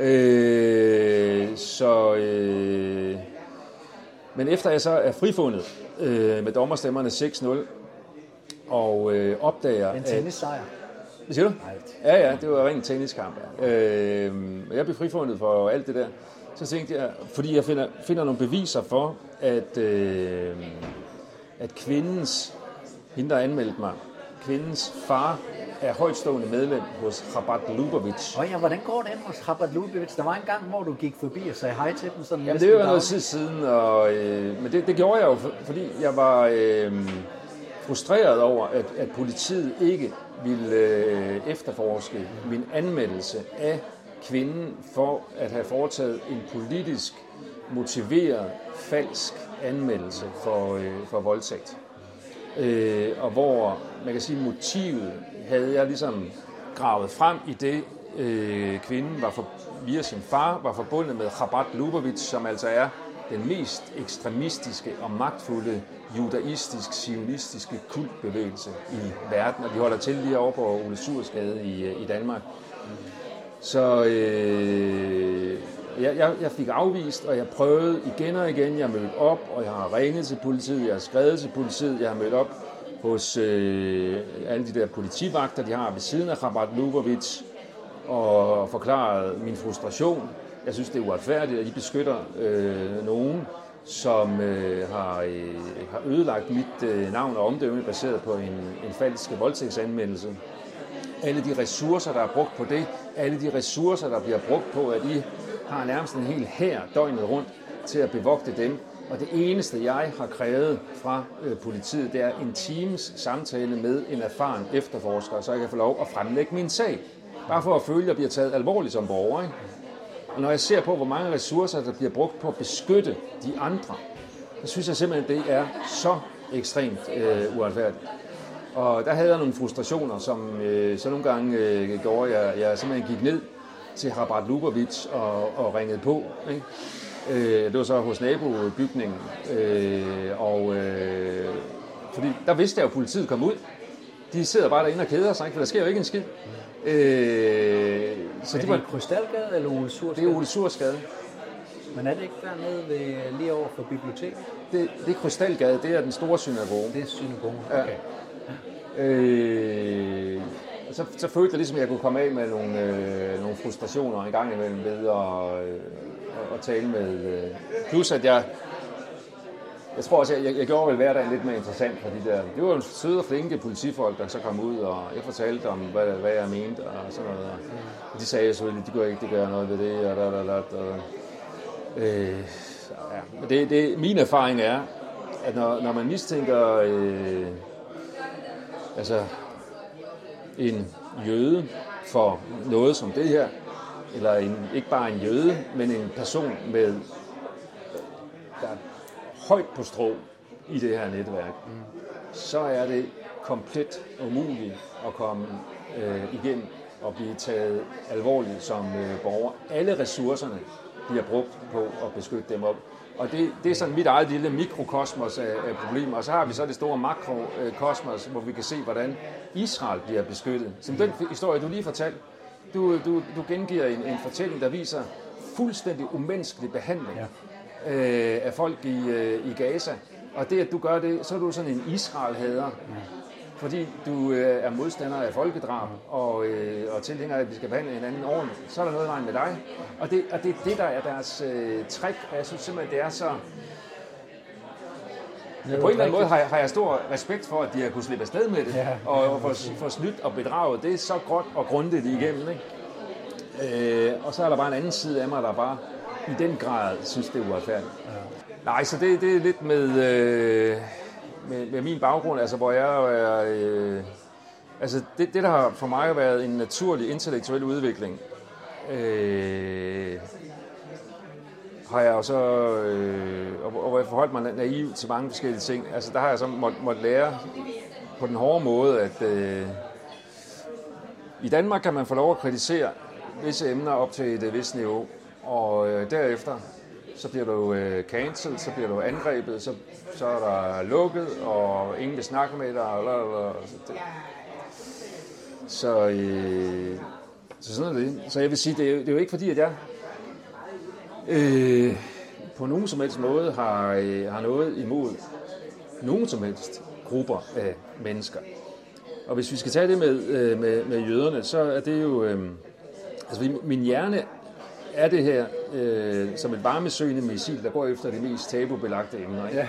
Øh, så, øh, men efter jeg så er frifundet øh, med dommerstemmerne 6-0, og øh, opdager... En at- tennissejr. Hvad siger du? Ja, ja, det var en tenniskamp. Øh, jeg blev frifundet for alt det der. Så tænkte jeg, fordi jeg finder, finder nogle beviser for, at, øh, at kvindens, hende der anmeldte mig, kvindens far er højtstående medlem hos Rabat Lubovic. Og ja, hvordan går det hos Rabat Lubavitch? Der var en gang, hvor du gik forbi og sagde hej til dem sådan Jamen, det jo noget tid siden, og, øh, men det, det gjorde jeg jo, for- fordi jeg var øh, frustreret over, at, at politiet ikke ville øh, efterforske min anmeldelse af kvinden for at have foretaget en politisk motiveret falsk anmeldelse for, øh, for voldtægt. Øh, og hvor man kan sige, motivet havde jeg ligesom gravet frem i det, øh, kvinden var for, via sin far var forbundet med Chabad Lubavitch, som altså er den mest ekstremistiske og magtfulde judaistisk-sionistiske kultbevægelse i verden, og de holder til lige over på Ole Sursgade i, øh, i Danmark. Så øh, jeg, jeg, jeg fik afvist, og jeg prøvede igen og igen. Jeg mødte op, og jeg har ringet til politiet, jeg har skrevet til politiet, jeg har mødt op hos øh, alle de der politivagter, de har ved siden af Rabat Lubovic, og forklaret min frustration. Jeg synes, det er uretfærdigt, at I beskytter øh, nogen, som øh, har, øh, har ødelagt mit øh, navn og omdømme baseret på en, en falsk voldtægtsanmeldelse alle de ressourcer, der er brugt på det, alle de ressourcer, der bliver brugt på, at I har nærmest en hel her døgnet rundt til at bevogte dem. Og det eneste, jeg har krævet fra øh, politiet, det er en times samtale med en erfaren efterforsker, så jeg kan få lov at fremlægge min sag. Bare for at føle, at jeg bliver taget alvorligt som borger. Ikke? Og når jeg ser på, hvor mange ressourcer, der bliver brugt på at beskytte de andre, så synes jeg simpelthen, det er så ekstremt øh, uretfærdigt. Og der havde jeg nogle frustrationer, som øh, så nogle gange øh, gjorde, at jeg, jeg simpelthen gik ned til Rabat Lubovic og, og ringede på. Ikke? Øh, det var så hos nabobygningen. Øh, og, øh, fordi der vidste jeg jo, at politiet kom ud. De sidder bare derinde og keder sig, ikke? for der sker jo ikke en skid. Øh, så Er det det var, i Krystalgade eller Ole Surs? det er Ole Sursgade. Men er det ikke dernede ved, lige over for biblioteket? Det, det er Krystalgade, det er den store synagoge. Det er synagogen. Ja. Okay. Øh, og så, så følte jeg ligesom, at jeg kunne komme af med nogle, øh, nogle frustrationer en gang imellem ved at, øh, at tale med... Øh, plus at jeg... Jeg tror også, jeg, jeg, jeg gjorde vel hverdagen lidt mere interessant for de der... Det var jo søde og flinke politifolk, der så kom ud, og jeg fortalte om, hvad, hvad jeg mente og sådan noget. Og de sagde selvfølgelig, de gør ikke det gør noget ved det, og da, da, da, da. Øh, ja. Men det, det, min erfaring er, at når, når man mistænker... Øh, altså en jøde for noget som det her, eller en, ikke bare en jøde, men en person med højt på strå i det her netværk, mm. så er det komplet umuligt at komme øh, igennem og blive taget alvorligt som øh, borger. Alle ressourcerne bliver brugt på at beskytte dem op. Og det, det er sådan mit eget lille mikrokosmos af, af problemer. Og så har vi så det store makrokosmos, øh, hvor vi kan se, hvordan Israel bliver beskyttet. Som den historie, du lige fortalte, du, du, du gengiver en, en fortælling, der viser fuldstændig umenneskelig behandling ja øh, af folk i, øh, i Gaza. Og det, at du gør det, så er du sådan en Israel-hader. Fordi du øh, er modstander af folkedrab og, øh, og tilhænger af, at vi skal behandle hinanden ordentligt. Så er der noget vejen med dig. Og det, og det er det, der er deres øh, trick. Og jeg synes simpelthen, det er så... Ja, på en eller anden måde har jeg, har jeg stor respekt for, at de har kunnet slippe afsted med det, Ja, og, og få, få snydt og bedraget. Det er så godt og grundigt igennem. Ikke? Øh, og så er der bare en anden side af mig, der bare i den grad synes, det er uretfærdigt. Ja. Nej, så det, det er lidt med, øh, med, med min baggrund, altså hvor jeg er... Øh, altså det, det, der har for mig været en naturlig intellektuel udvikling, øh, har jeg jo så, øh, og, og hvor jeg forholdt mig naiv til mange forskellige ting, altså der har jeg så måtte, måtte lære på den hårde måde, at øh, i Danmark kan man få lov at kritisere visse emner op til et vist niveau, og øh, derefter så bliver du øh, cancelled, så bliver du angrebet, så, så er der lukket, og ingen vil snakke med dig, og, og, og, så, det. så, øh, så sådan er det. Så jeg vil sige, det er, det er jo ikke fordi, at jeg øh, på nogen som helst måde har, øh, har noget imod nogen som helst grupper af mennesker. Og hvis vi skal tage det med, øh, med, med jøderne, så er det jo... Øh, altså min hjerne er det her øh, som et varmesøgende missil, der går efter de mest tabubelagte emner. Ikke?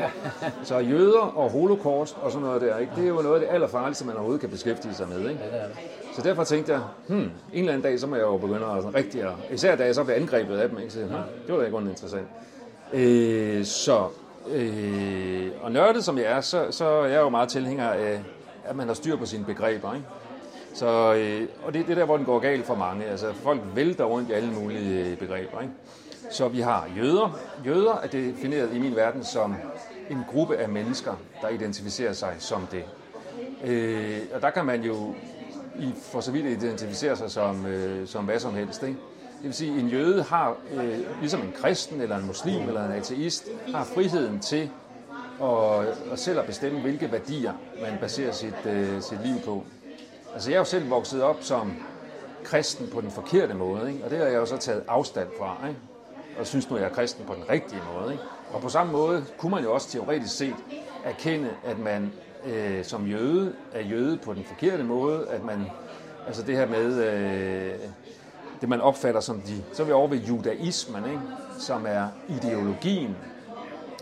Så jøder og holocaust og sådan noget der, ikke? det er jo noget af det allerfarligste, man overhovedet kan beskæftige sig med. Ikke? Så derfor tænkte jeg, hmm, en eller anden dag, så må jeg jo begynde at sådan rigtig, især da jeg så blev angrebet af dem, ikke? så hmm, det var da i grunden interessant. Øh, så, øh, og nørdet som jeg er, så, så er jeg jo meget tilhænger af, at man har styr på sine begreber. Ikke? Så, øh, og det er det der, hvor den går galt for mange. Altså, folk vælter rundt i alle mulige øh, begreber. Ikke? Så vi har jøder. Jøder er defineret i min verden som en gruppe af mennesker, der identificerer sig som det. Øh, og der kan man jo i, for så vidt identificere sig som, øh, som hvad som helst. Ikke? Det vil sige, at en jøde har, øh, ligesom en kristen eller en muslim eller en ateist, har friheden til at, at selv at bestemme, hvilke værdier man baserer sit, øh, sit liv på. Altså jeg er jo selv vokset op som kristen på den forkerte måde, ikke? og det har jeg jo så taget afstand fra, ikke? og synes nu, jeg er kristen på den rigtige måde. Ikke? Og på samme måde kunne man jo også teoretisk set erkende, at man øh, som jøde er jøde på den forkerte måde, at man, altså det her med, øh, det man opfatter som de, så er vi over ved judaismen, ikke? som er ideologien,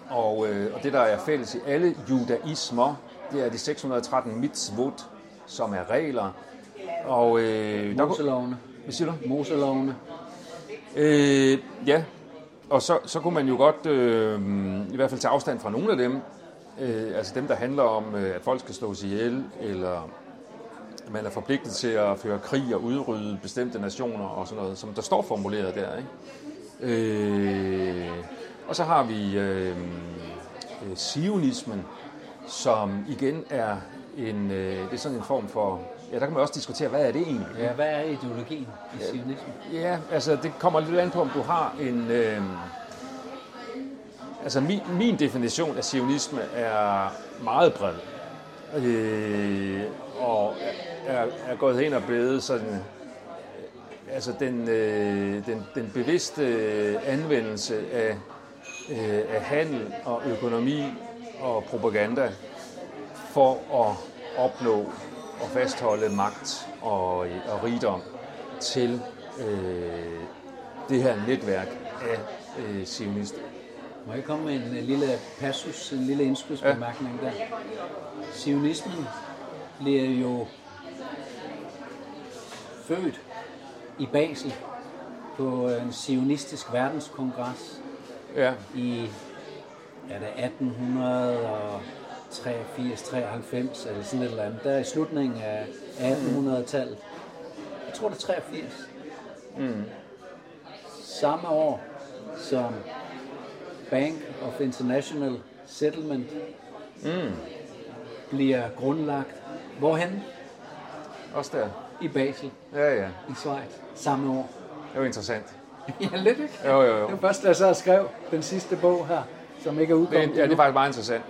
og, øh, og det der er fælles i alle judaismer, det er de 613 mitzvot, som er regler. Og øh, der, Moselovene. hvad siger du? Moselovene. Øh, ja, og så, så kunne man jo godt øh, i hvert fald tage afstand fra nogle af dem. Øh, altså dem, der handler om, øh, at folk skal slås ihjel, eller man er forpligtet til at føre krig og udrydde bestemte nationer og sådan noget, som der står formuleret der. Ikke? Øh, og så har vi øh, øh, sionismen, som igen er en, øh, det er sådan en form for, ja, der kan man også diskutere, hvad er det egentlig? Ja, hvad er ideologien i sionismen? Ja, altså det kommer lidt an på, om du har en... Øh, altså min, min definition af sionisme er meget bred. Øh, og er, er gået hen og blevet sådan... øh, Altså den, øh, den, den bevidste øh, anvendelse af, øh, af handel og økonomi og propaganda for at opnå og fastholde magt og, og rigdom til øh, det her netværk af øh, sionister. Må jeg komme med en øh, lille passus, en lille indskudsbemærkning der? Sionismen bliver jo født i Basel på en sionistisk verdenskongres Ja, i er det 1883, 93 eller sådan et eller andet. Der er i slutningen af 1800-tallet. Jeg tror det er 83. Mm. Samme år som Bank of International Settlement mm. bliver grundlagt. Hvorhen? også der. I Basel, Ja, ja. i Schweiz. Samme år. Det var interessant. ja, lidt ikke? Jo, jo, jo. Det var først, da jeg så skrev den sidste bog her, som ikke er udkommet Men, ja, det er faktisk meget interessant.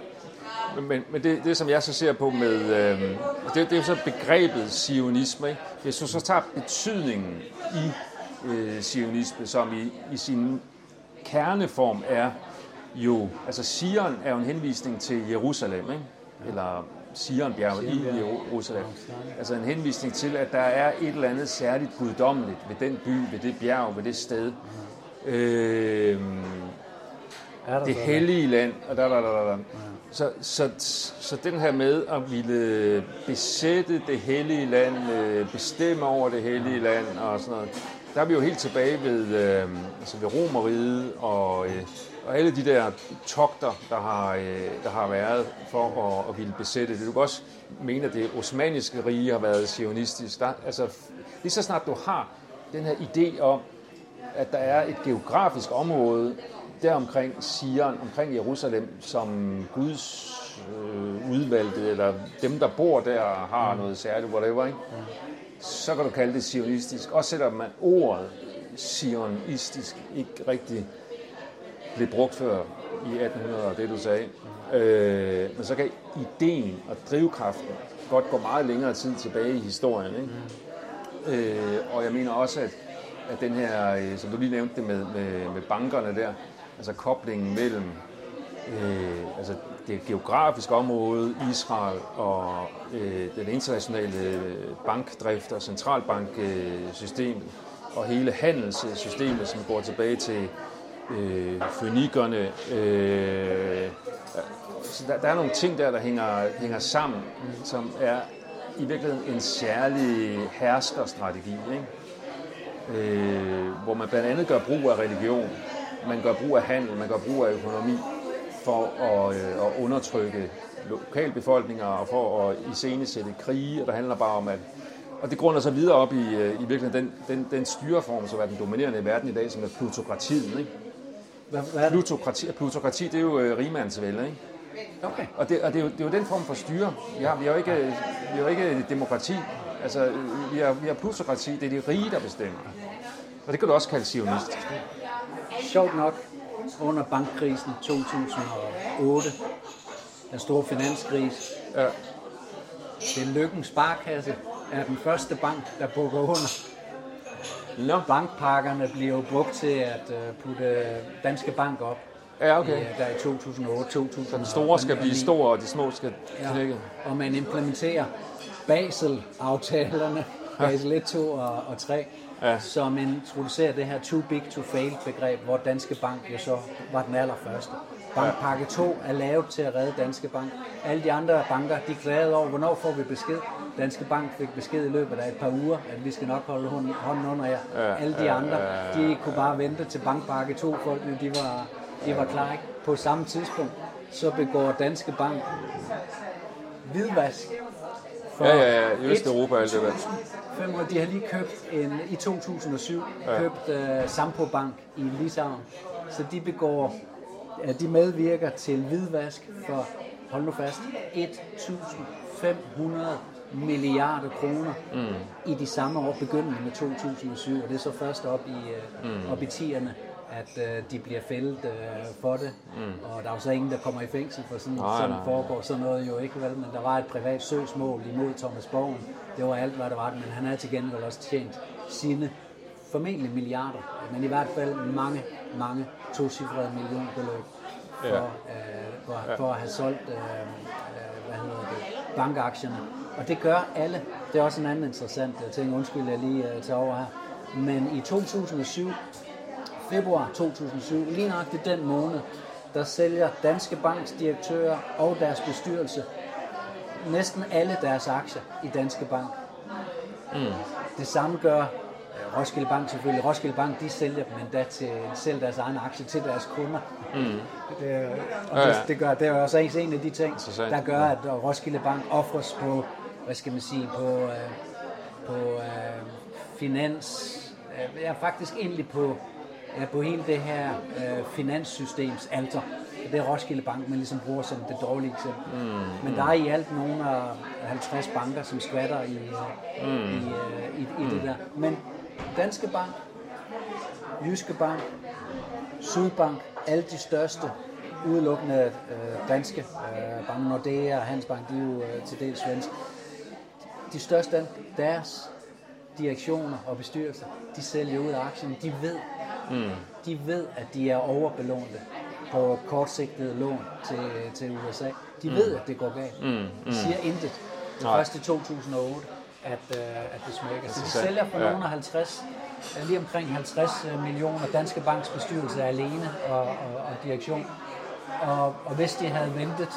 Men, men, det, det, som jeg så ser på med... Øh, det, det er jo så begrebet sionisme. Ikke? Hvis du så tager betydningen i øh, sionisme, som i, i sin kerneform er jo, altså Sion er jo en henvisning til Jerusalem, ikke? eller Sionbjerget i Jerusalem. Altså en henvisning til, at der er et eller andet særligt guddommeligt ved den by, ved det bjerg, ved det sted. Øh, det hellige land, og der, der, der, der. Så, så, så den her med at ville besætte det hellige land, øh, bestemme over det hellige land og sådan noget, der er vi jo helt tilbage ved, øh, altså ved Romeriet og, øh, og alle de der togter, der har, øh, der har været for at, at ville besætte det. Du kan også mene, at det osmaniske rige har været sionistisk. Der, altså, lige så snart du har den her idé om, at der er et geografisk område der omkring Sion, omkring Jerusalem, som Guds øh, udvalgte, eller dem, der bor der, har noget særligt, whatever, ikke? så kan du kalde det sionistisk. Også selvom man ordet sionistisk ikke rigtig blev brugt før i 1800, og det du sagde. Øh, men så kan ideen og drivkraften godt gå meget længere tid tilbage i historien. Ikke? Øh, og jeg mener også, at, at den her, øh, som du lige nævnte det med, med, med bankerne der, altså koblingen mellem øh, altså det geografiske område, Israel og øh, den internationale øh, bankdrift og centralbanksystemet øh, og hele handelssystemet, som går tilbage til øh, fønikerne. Øh, så der, der er nogle ting der, der hænger, hænger sammen, som er i virkeligheden en særlig herskerstrategi, ikke? Øh, hvor man blandt andet gør brug af religion, man gør brug af handel, man gør brug af økonomi for at, øh, at undertrykke lokalbefolkninger og for at iscenesætte krige, og der handler bare om, at og det grunder så videre op i, øh, i virkeligheden den, den, den styreform, som er den dominerende i verden i dag, som er plutokratiet. Ikke? Hvad, hvad er det? Plutokrati, plutokrati, det er jo øh, rimandsvælde, ikke? Okay. Og, det, og det, er jo, det er jo den form for styre. Vi har, vi har jo ikke, vi har jo ikke et demokrati. Altså, vi har, vi har plutokrati, det er de rige, der bestemmer. Og det kan du også kalde sionistisk. Sjovt nok, under bankkrisen 2008, den store finanskrise, Ja. det er Lykken Sparkasse, er den første bank, der bukker under. Nå, Bankpakkerne bliver jo brugt til at øh, putte Danske Bank op. ja, okay. i, der i 2008 2009 Den store skal blive stor, og de små skal knække. og man implementerer Basel-aftalerne, Basel 1, 2 og, og 3, Ja. som introducerer det her too big to fail begreb, hvor Danske Bank jo så var den allerførste. Bankpakke 2 er lavet til at redde Danske Bank. Alle de andre banker, de klagede over, hvornår får vi besked. Danske Bank fik besked i løbet af et par uger, at vi skal nok holde hånden under jer. Ja, Alle de andre, de kunne bare vente til Bankpakke 2, folkene, de var, de var klar. Ikke? På samme tidspunkt, så begår Danske Bank hvidvask. For Ja, ja, ja, i Østeuropa alt det der. 500, de har lige købt en, i 2007 ja. købt uh, Sampo Bank i Litauen. Så de begår, uh, de medvirker til hvidvask for, hold nu fast, 1.500 milliarder kroner mm. i de samme år, begyndende med 2007, og det er så først op i, uh, mm. op i 10'erne, at uh, de bliver fældet uh, for det. Mm. Og der er jo så ingen, der kommer i fængsel for sådan, Nej, sådan nej. foregår sådan noget jo ikke, vel? Men der var et privat søgsmål imod Thomas Borgen. Det var alt, hvad der var, men han havde til gengæld også tjent sine formentlig milliarder, men i hvert fald mange, mange tocifrede millionbeløb for, Ja. ja. øh, for, for at have solgt øh, øh, hvad hedder det, bankaktierne. Og det gør alle. Det er også en anden interessant øh, ting. Undskyld, jeg lige øh, tager over her. Men i 2007, februar 2007, lige nøjagtigt den måned, der sælger Danske Banks direktører og deres bestyrelse næsten alle deres aktier i Danske Bank. Mm. Det samme gør øh, Roskilde Bank selvfølgelig. Roskilde Bank, de sælger dem endda til selv deres egne aktier til deres kunder. Mm. Det, og Ja, det, ja. det, gør, det er også en en af de ting, der gør, at Roskilde Bank offres på, hvad skal man sige, på, øh, på øh, finans, øh, ja, faktisk egentlig på, ja, på hele det her øh, finanssystems alter. Det er Roskilde Bank, man ligesom bruger som det dårlige eksempel. Mm, Men der er i alt nogle af 50 banker, som skvatter i, øh, mm. i, øh, i, i det der. Men Danske Bank, Jyske Bank, Sydbank, alle de største udelukkende øh, danske øh, banker, Nordea og Handelsbank, de er jo øh, til dels svenske. De største, af deres direktioner og bestyrelser, de sælger ud af aktien. De ved, mm. de ved, at de er overbelånte på kortsigtede lån til, til USA. De mm. ved, at det går galt. Mm. De siger intet. Nej. Først i 2008, at, øh, at det smækker. Så de sælger for Ja. nogle af 50, øh, lige omkring 50 millioner. Danske Banks bestyrelse alene og, og, og direktion. Og, og hvis de havde ventet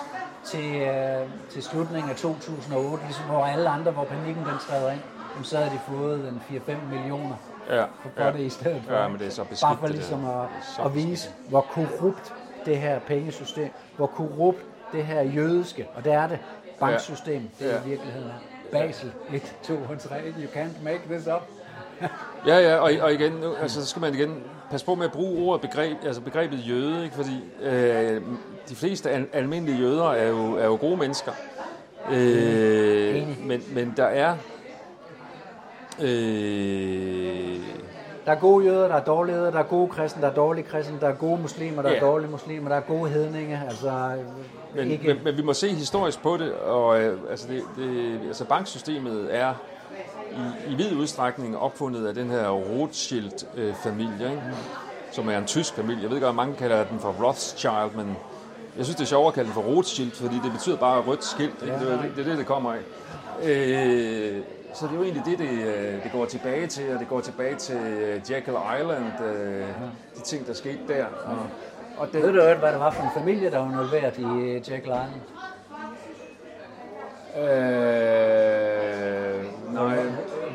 til, øh, til slutningen af 2008, ligesom hvor alle andre, hvor panikken den træder ind, så havde de fået en 4-5 millioner Ja, for ja. det i stedet for. Ja, men det er så beskidt, Bare for ligesom at, at vise, hvor korrupt det her pengesystem, hvor korrupt det her jødiske, og det er det, banksystem, det er Ja. i virkeligheden er. Basel 1, 2 og 3, you can't make this up. Ja, ja, og, og igen, nu, altså, så skal man igen passe på med at bruge ordet begreb, altså begrebet jøde, ikke? fordi øh, de fleste al- almindelige jøder er jo, er jo gode mennesker. Øh, men, men der er... Øh, Der er gode jøder, der er dårlige jøder, der er gode kristne, der er dårlige kristne, der er gode muslimer, der er Ja. dårlige muslimer, der er gode hedninge, altså men, ikke... men, men vi må se historisk på det, og øh, altså, det, det, altså banksystemet er i, i vid udstrækning opfundet af den her Rothschild-familie, ikke? som er en tysk familie. Jeg ved godt, at mange kalder den for Rothschild, men jeg synes, det er sjovere at kalde den for Rothschild, fordi det betyder bare rødt skilt. Ikke? Det, er, det, det er det, det kommer af. Øh, så det er jo egentlig det, det, øh, det går tilbage til, og det går tilbage til øh, Jekyll Island, øh, de ting, der skete der. Og, og det, Ved du hvad det var for en familie, der var involveret i Jack Island? Øh, nej,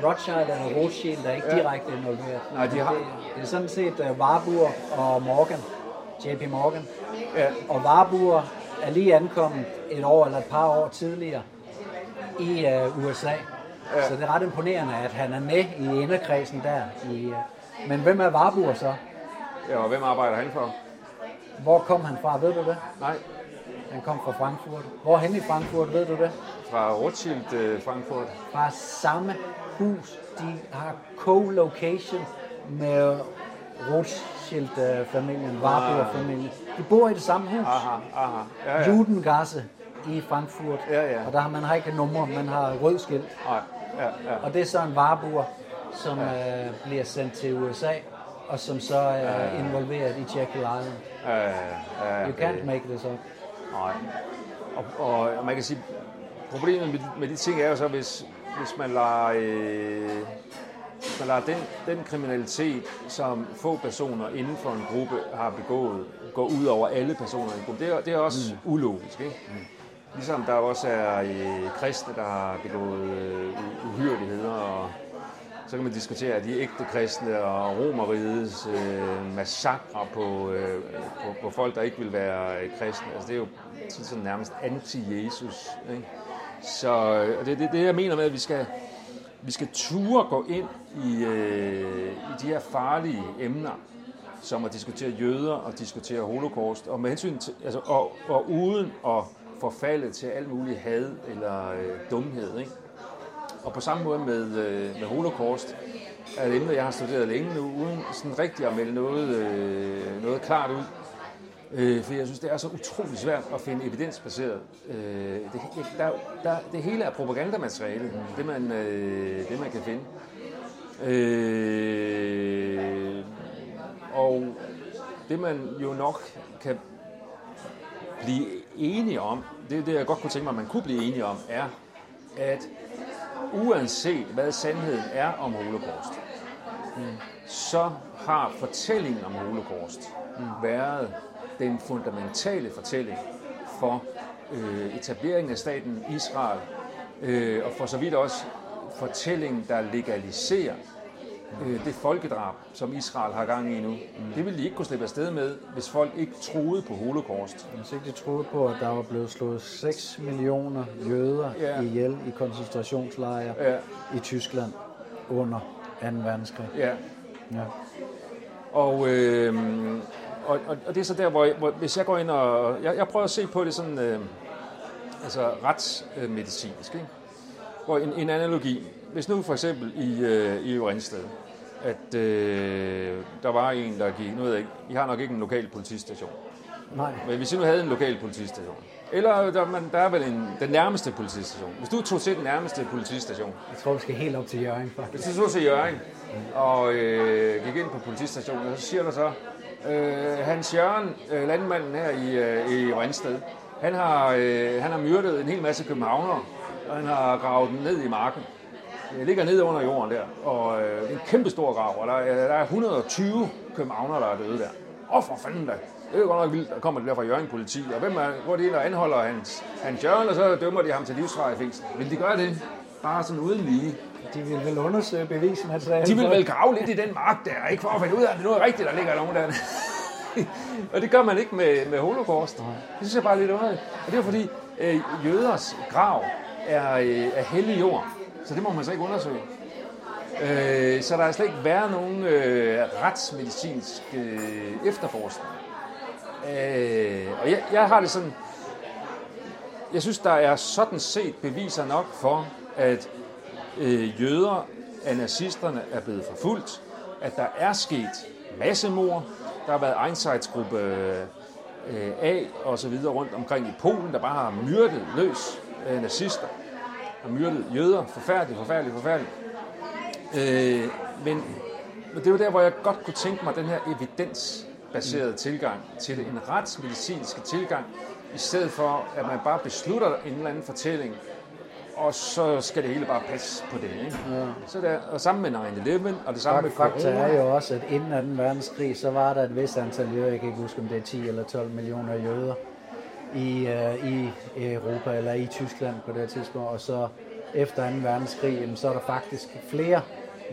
Rothschild eller Rothschild er ikke Ja. direkte involveret. Nej, de har- Det, det er sådan set uh, Warburg og Morgan, JP Morgan. ja, Og Warburg er lige ankommet et år eller et par år tidligere i uh, USA. Ja. Så det er ret imponerende, at han er med i inderkredsen der. I, uh, men hvem er Warburg så? ja, og hvem arbejder han for? Hvor kom han fra, ved du det? Nej, Han kom fra Frankfurt. Hvor hen i Frankfurt, ved du det? fra Rothschild øh, Frankfurt. Fra samme hus. De har co-location med Rothschild-familien, Warburg-familien. De bor i det samme hus. Aha, aha. Ja, ja. Judengasse i Frankfurt. Ja, ja. Og der har man har ikke nummer, man har rød skilt. Nej, ja, ja. Og det er så en varebuer, som ja. øh, bliver sendt til USA, og som så er øh, involveret i Jekyll Island. Ja, ja, ja, You can't make this up. Nej. Og, og man kan sige, problemet med, med de ting er jo så, hvis, hvis man lader, øh, man lader den, den kriminalitet, som få personer inden for en gruppe har begået, gå ud over alle personer i en gruppe. Det er, det er også mm. ulogisk, ikke? Mm. Ligesom der også er kristne, der har begået øh, uhyreligheder, og så kan man diskutere, at de ægte kristne og romerigets øh, massakre på, øh, på, på folk, der ikke vil være øh, kristne. Altså, det er jo sådan, nærmest anti-Jesus. Ikke? Så øh, og det er det, det, jeg mener med, at vi skal, vi skal ture gå ind i, øh, i de her farlige emner, som at diskutere jøder og diskutere holocaust, og med hensyn til, altså, og, og uden at forfaldet til alt muligt had eller øh, dumhed. Ikke? Og på samme måde med, øh, med holocaust, er et emne, jeg har studeret længe nu, uden sådan rigtig at melde noget, øh, noget klart ud. Øh, for jeg synes, det er så utrolig svært at finde evidensbaseret. Øh, det, der, der, det hele er propagandamateriale, det man, øh, det man kan finde. Øh, og det man jo nok kan blive enige om, det er det, jeg godt kunne tænke mig, at man kunne blive enige om, er, at uanset hvad sandheden er om holocaust, så har fortællingen om holocaust været den fundamentale fortælling for øh, etableringen af staten Israel, øh, og for så vidt også fortællingen, der legaliserer øh, det folkedrab, som Israel har gang i nu. Det ville de ikke kunne slippe afsted med, hvis folk ikke troede på holocaust. Hvis ikke de troede på, at der var blevet slået 6 millioner jøder Ja. ihjel i koncentrationslejre Ja. i Tyskland under 2. verdenskrig. Ja. Ja. Og, øh, og, og, og det er så der, hvor, hvor hvis jeg går ind og... Jeg, jeg prøver at se på det sådan, øh, altså retsmedicinsk, ikke? Hvor en, en analogi. Hvis nu for eksempel i, øh, i Ringsted, at øh, der var en, der gik... Nu ved jeg ikke, I har nok ikke en lokal politistation. Nej, Men hvis I nu havde en lokal politistation, Eller der, man, der er vel en, den nærmeste politistation. Hvis du tog til den nærmeste politistation, Jeg tror, vi skal helt op til Jørgen, faktisk. hvis du tog til Jørgen og øh, gik ind på politistationen, så siger du så, øh, Hans Jørgen, øh, landmanden her i, øh, i Rønsted, han har, øh, han har myrdet en hel masse københavnere, og han har gravet dem ned i marken. Det ligger nede under jorden der, og øh, det er en kæmpe stor grav, og der, er- der er 120 københavnere, der er døde der. Åh, for fanden da. Det er jo godt nok vildt, der kommer det der fra Jørgen politi, og hvem er, hvor er det, der anholder hans, hans Jørgen, og så dømmer de ham til livsvarig fængsel. Vil de gøre det? Bare sådan uden lige. De vil vel undersøge bevismaterialet. De vil vel grave lidt i den mark der, ikke for at finde ud af, at det nu er rigtigt, der ligger nogen der. og det gør man ikke med, med holocaust. Det synes jeg bare er lidt underligt. Og det er fordi, øh, jøders grav er, øh, er hellig jord, så det må man så ikke undersøge. Øh, så der er slet ikke været nogen øh, retsmedicinsk øh, efterforskning. Øh, og jeg, jeg har det sådan, jeg synes, der er sådan set beviser nok for, at øh, jøder af nazisterne er blevet forfulgt, at der er sket massemord, der har været Einsatzgruppe øh, A og så videre rundt omkring i Polen, der bare har myrdet løs øh, nazister, har myrdet jøder, forfærdeligt, forfærdeligt, forfærdeligt. Øh, men, men det er jo der, hvor jeg godt kunne tænke mig den her evidensbaserede tilgang til det, en retsmedicinske tilgang, i stedet for, at man bare beslutter en eller anden fortælling, og så skal det hele bare passe på det. Ikke? Ja. Så der, og sammen med 9-11, og det samme med Fakta corona. er jo også, at inden 2. verdenskrig, så var der et vist antal jøder, jeg kan ikke huske, om det er 10 eller 12 millioner jøder i, øh, i Europa eller i Tyskland på det her tidspunkt. Og så efter 2. verdenskrig, jamen, så er der faktisk flere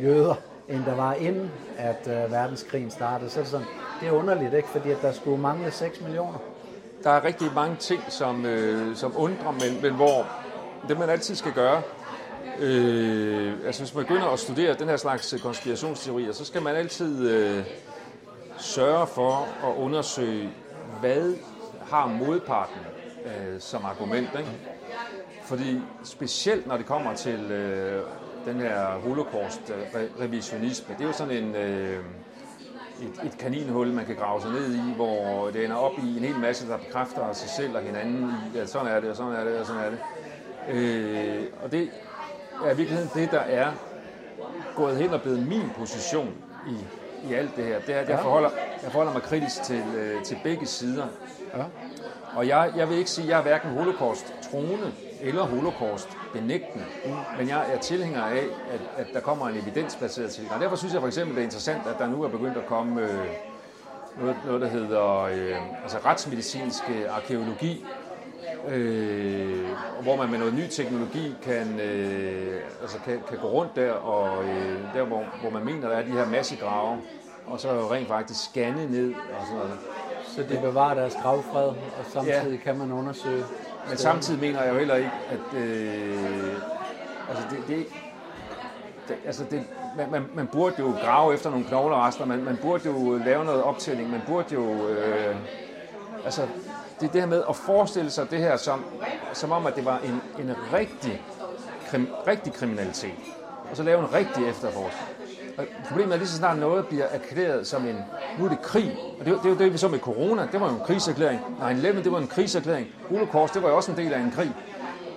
jøder, end der var inden, at øh, verdenskrigen startede. Så er det sådan, det er underligt, ikke? Fordi at der skulle mangle 6 millioner. Der er rigtig mange ting, som, øh, som undrer, men, men hvor det man altid skal gøre, øh, altså hvis man begynder at studere den her slags øh, konspirationsteorier, så skal man altid øh, sørge for at undersøge, hvad har modparten øh, som argument. Ikke? Fordi specielt når det kommer til øh, den her holocaust-revisionisme, det er jo sådan en... Øh, et, et kaninhul, man kan grave sig ned i, hvor det ender op i en hel masse, der bekræfter sig selv og hinanden i, at sådan er det, og sådan er det, og sådan er det. Øh, og det er i virkeligheden det, der er gået hen og blevet min position i, i alt det her. Det er, at jeg, forholder, jeg forholder mig kritisk til, øh, til begge sider. Ja. Og jeg, jeg vil ikke sige, at jeg er hverken holocaust troende eller holocaust benægtende, men jeg er tilhænger af, at, at der kommer en evidensbaseret tilgang. Derfor synes jeg for eksempel, det er interessant, at der nu er begyndt at komme øh, noget, noget, der hedder øh, altså retsmedicinsk øh, arkeologi, øh, hvor man med noget ny teknologi kan, øh, altså kan, kan gå rundt der, og øh, der hvor, hvor man mener, der er de her massegrave, og så rent faktisk scanne ned og sådan noget. Så de bevarer deres gravfred, og samtidig ja. kan man undersøge. Men samtidig mener jeg jo heller ikke, at øh, altså det, det, det, altså det, man, man, man burde jo grave efter nogle knoglerester, man, man burde jo lave noget optælling, man burde jo, øh, altså det er det her med at forestille sig det her som, som om, at det var en, en rigtig, krim, rigtig kriminalitet, og så lave en rigtig efterforskning. Og problemet er lige så snart noget bliver erklæret som en, nu er det krig, og det, det er jo det, vi så med corona, det var jo en krigserklæring. 9-11, det var en krigserklæring. Holocaust, det var jo også en del af en krig.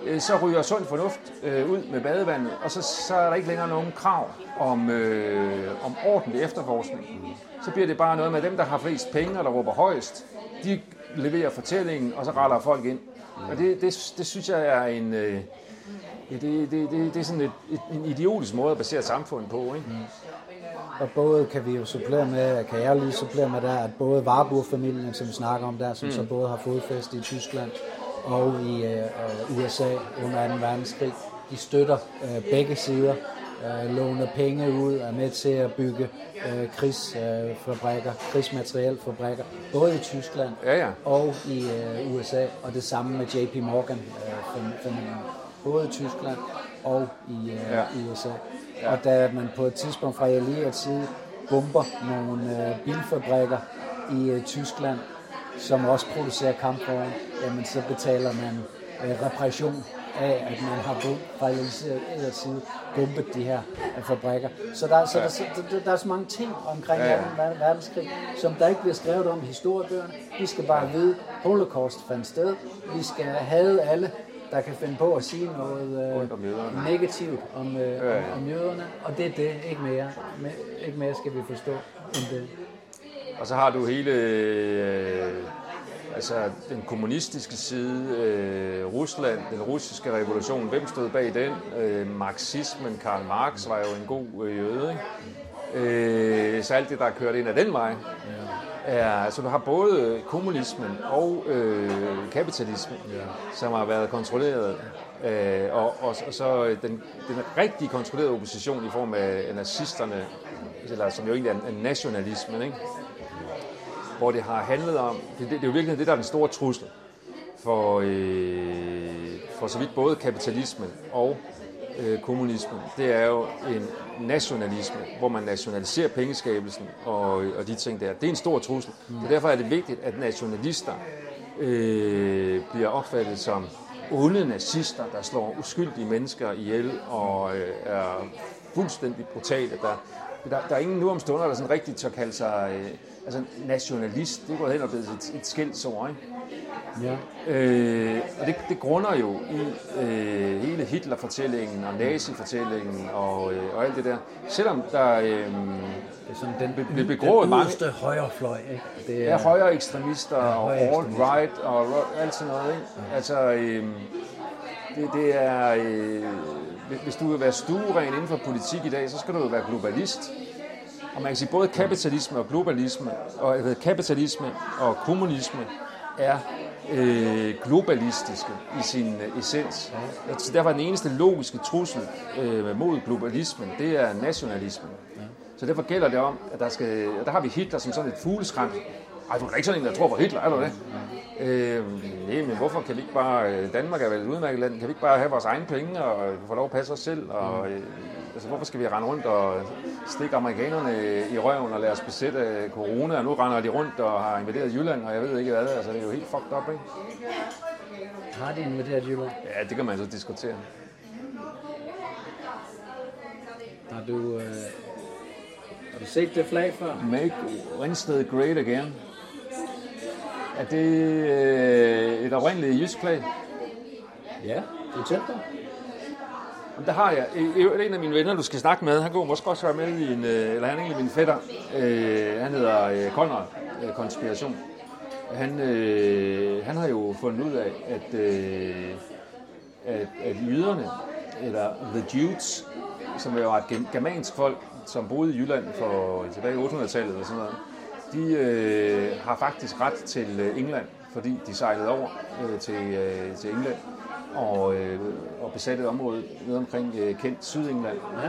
Øh, så ryger sund fornuft øh, ud med badevandet, og så, så er der ikke længere nogen krav om, øh, om ordentlig efterforskning. Så bliver det bare noget med dem, der har flest penge, og der råber højst. De leverer fortællingen, og så retter folk ind. Og det, det, det synes jeg er en... Øh, ja, det, det, det, det er sådan et, et, en idiotisk måde at basere samfundet samfund på, ikke? Mm. Og både kan vi jo supplere med, kan jeg lige supplere med der, at både Warburg-familien, som vi snakker om der, som mm. så både har fodfæste i Tyskland og i øh, USA under 2. verdenskrig, de støtter øh, begge sider, øh, låner penge ud, er med til at bygge øh, krigsfabrikker, krigsmaterielfabrikker, både i Tyskland Ja, ja. og i øh, USA, og det samme med JP Morgan øh, familien, både i Tyskland og i, øh, ja. i USA. Ja. Og da man på et tidspunkt fra Allieret side bomber nogle øh, bilfabrikker i øh, Tyskland, som også producerer kampvogne, jamen så betaler man øh, repression af, at man har fra allierede side bombet de her øh, fabrikker. Så der, så der, så der, der er så mange ting omkring Ja, ja, ja. ja. verdenskrig, som der ikke bliver skrevet om i historiebøgerne. Vi skal bare vide, holocaust fandt sted. Vi skal have alle, der kan finde på at sige noget om øh, negativt om, øh, Ja, ja. om, om jøderne. Og det er det, ikke mere. Me- Ikke mere skal vi forstå end det. Og så har du hele øh, altså den kommunistiske side, øh, Rusland, den russiske revolution, hvem stod bag den? Øh, marxismen, Karl Marx var jo en god øh, jøde, ikke? Øh, så alt det, der er kørt ind ad den vej, er, altså du har både kommunismen og øh, kapitalismen, ja. som har været kontrolleret, øh, og, og, og så den, den rigtig kontrollerede opposition i form af nazisterne, eller som jo egentlig er, nationalismen, ikke? hvor det har handlet om, det, det, det er jo virkelig det, der er den store trussel for, øh, for så vidt både kapitalismen og øh, kommunismen. Det er jo en nationalisme, hvor man nationaliserer pengeskabelsen og, og de ting der. Det er en stor trussel. Så derfor er det vigtigt, at nationalister øh, bliver opfattet som onde nazister, der slår uskyldige mennesker ihjel og øh, er fuldstændig brutale. Der, der, der er ingen nu om stunder, der sådan rigtig tør kalde sig øh, altså nationalist. Det går hen og blevet et, et skældsord, ikke? Ja. Øh, og det, det grunder jo i øh, hele Hitler-fortællingen og nazi-fortællingen og, øh, og alt det der. Selvom der øh, Det er sådan den, Vil- vil begrået den mange- yderste højrefløj. Ikke? Det er højere ekstremister ja, og højre ekstremister. alt-right og alt sådan noget. Ikke? Altså, øh, det, det er... Øh, hvis du vil være stueren inden for politik i dag, så skal du jo være globalist. Og man kan sige, både kapitalisme og globalisme, og kapitalisme og kommunisme er øh, globalistiske i sin øh, essens. Så derfor er den eneste logiske trussel øh, mod globalismen, det er nationalismen. Så derfor gælder det om, at der skal, der har vi Hitler som sådan et fugleskræmt. Ej, du er da ikke sådan en, der tror på Hitler, er du det? Øh, nej, men hvorfor kan vi ikke bare, øh, Danmark er vel et udmærket land, kan vi ikke bare have vores egne penge og få lov at passe os selv? Og, øh, altså, hvorfor skal vi rende rundt og stikke amerikanerne i røven og lade os besætte corona, og nu render de rundt og har invaderet Jylland, og jeg ved ikke hvad, altså det er jo helt fucked up, ikke? Har de invaderet Jylland? Ja, det kan man så diskutere. Har du, øh, har du set det flag før? Make Wednesday great again. Er det øh, et oprindeligt jysk flag? Ja, du er tæt på. Jamen, Der har jeg. I- En af mine venner, du skal snakke med, han kunne måske også være med i en, øh, eller han er egentlig min fætter. Øh, han hedder øh, Conrad øh, Konspiration. Han, øh, han har jo fundet ud af, at, øh, at, at jyderne, eller the Jutes, som jo var et germansk folk, som boede i Jylland for tilbage i 800-tallet og sådan noget, de øh, har faktisk ret til øh, England, fordi de sejlede over øh, til, øh, til England og, øh, og besatte et område nede omkring øh, Kent, Sydengland. Ja.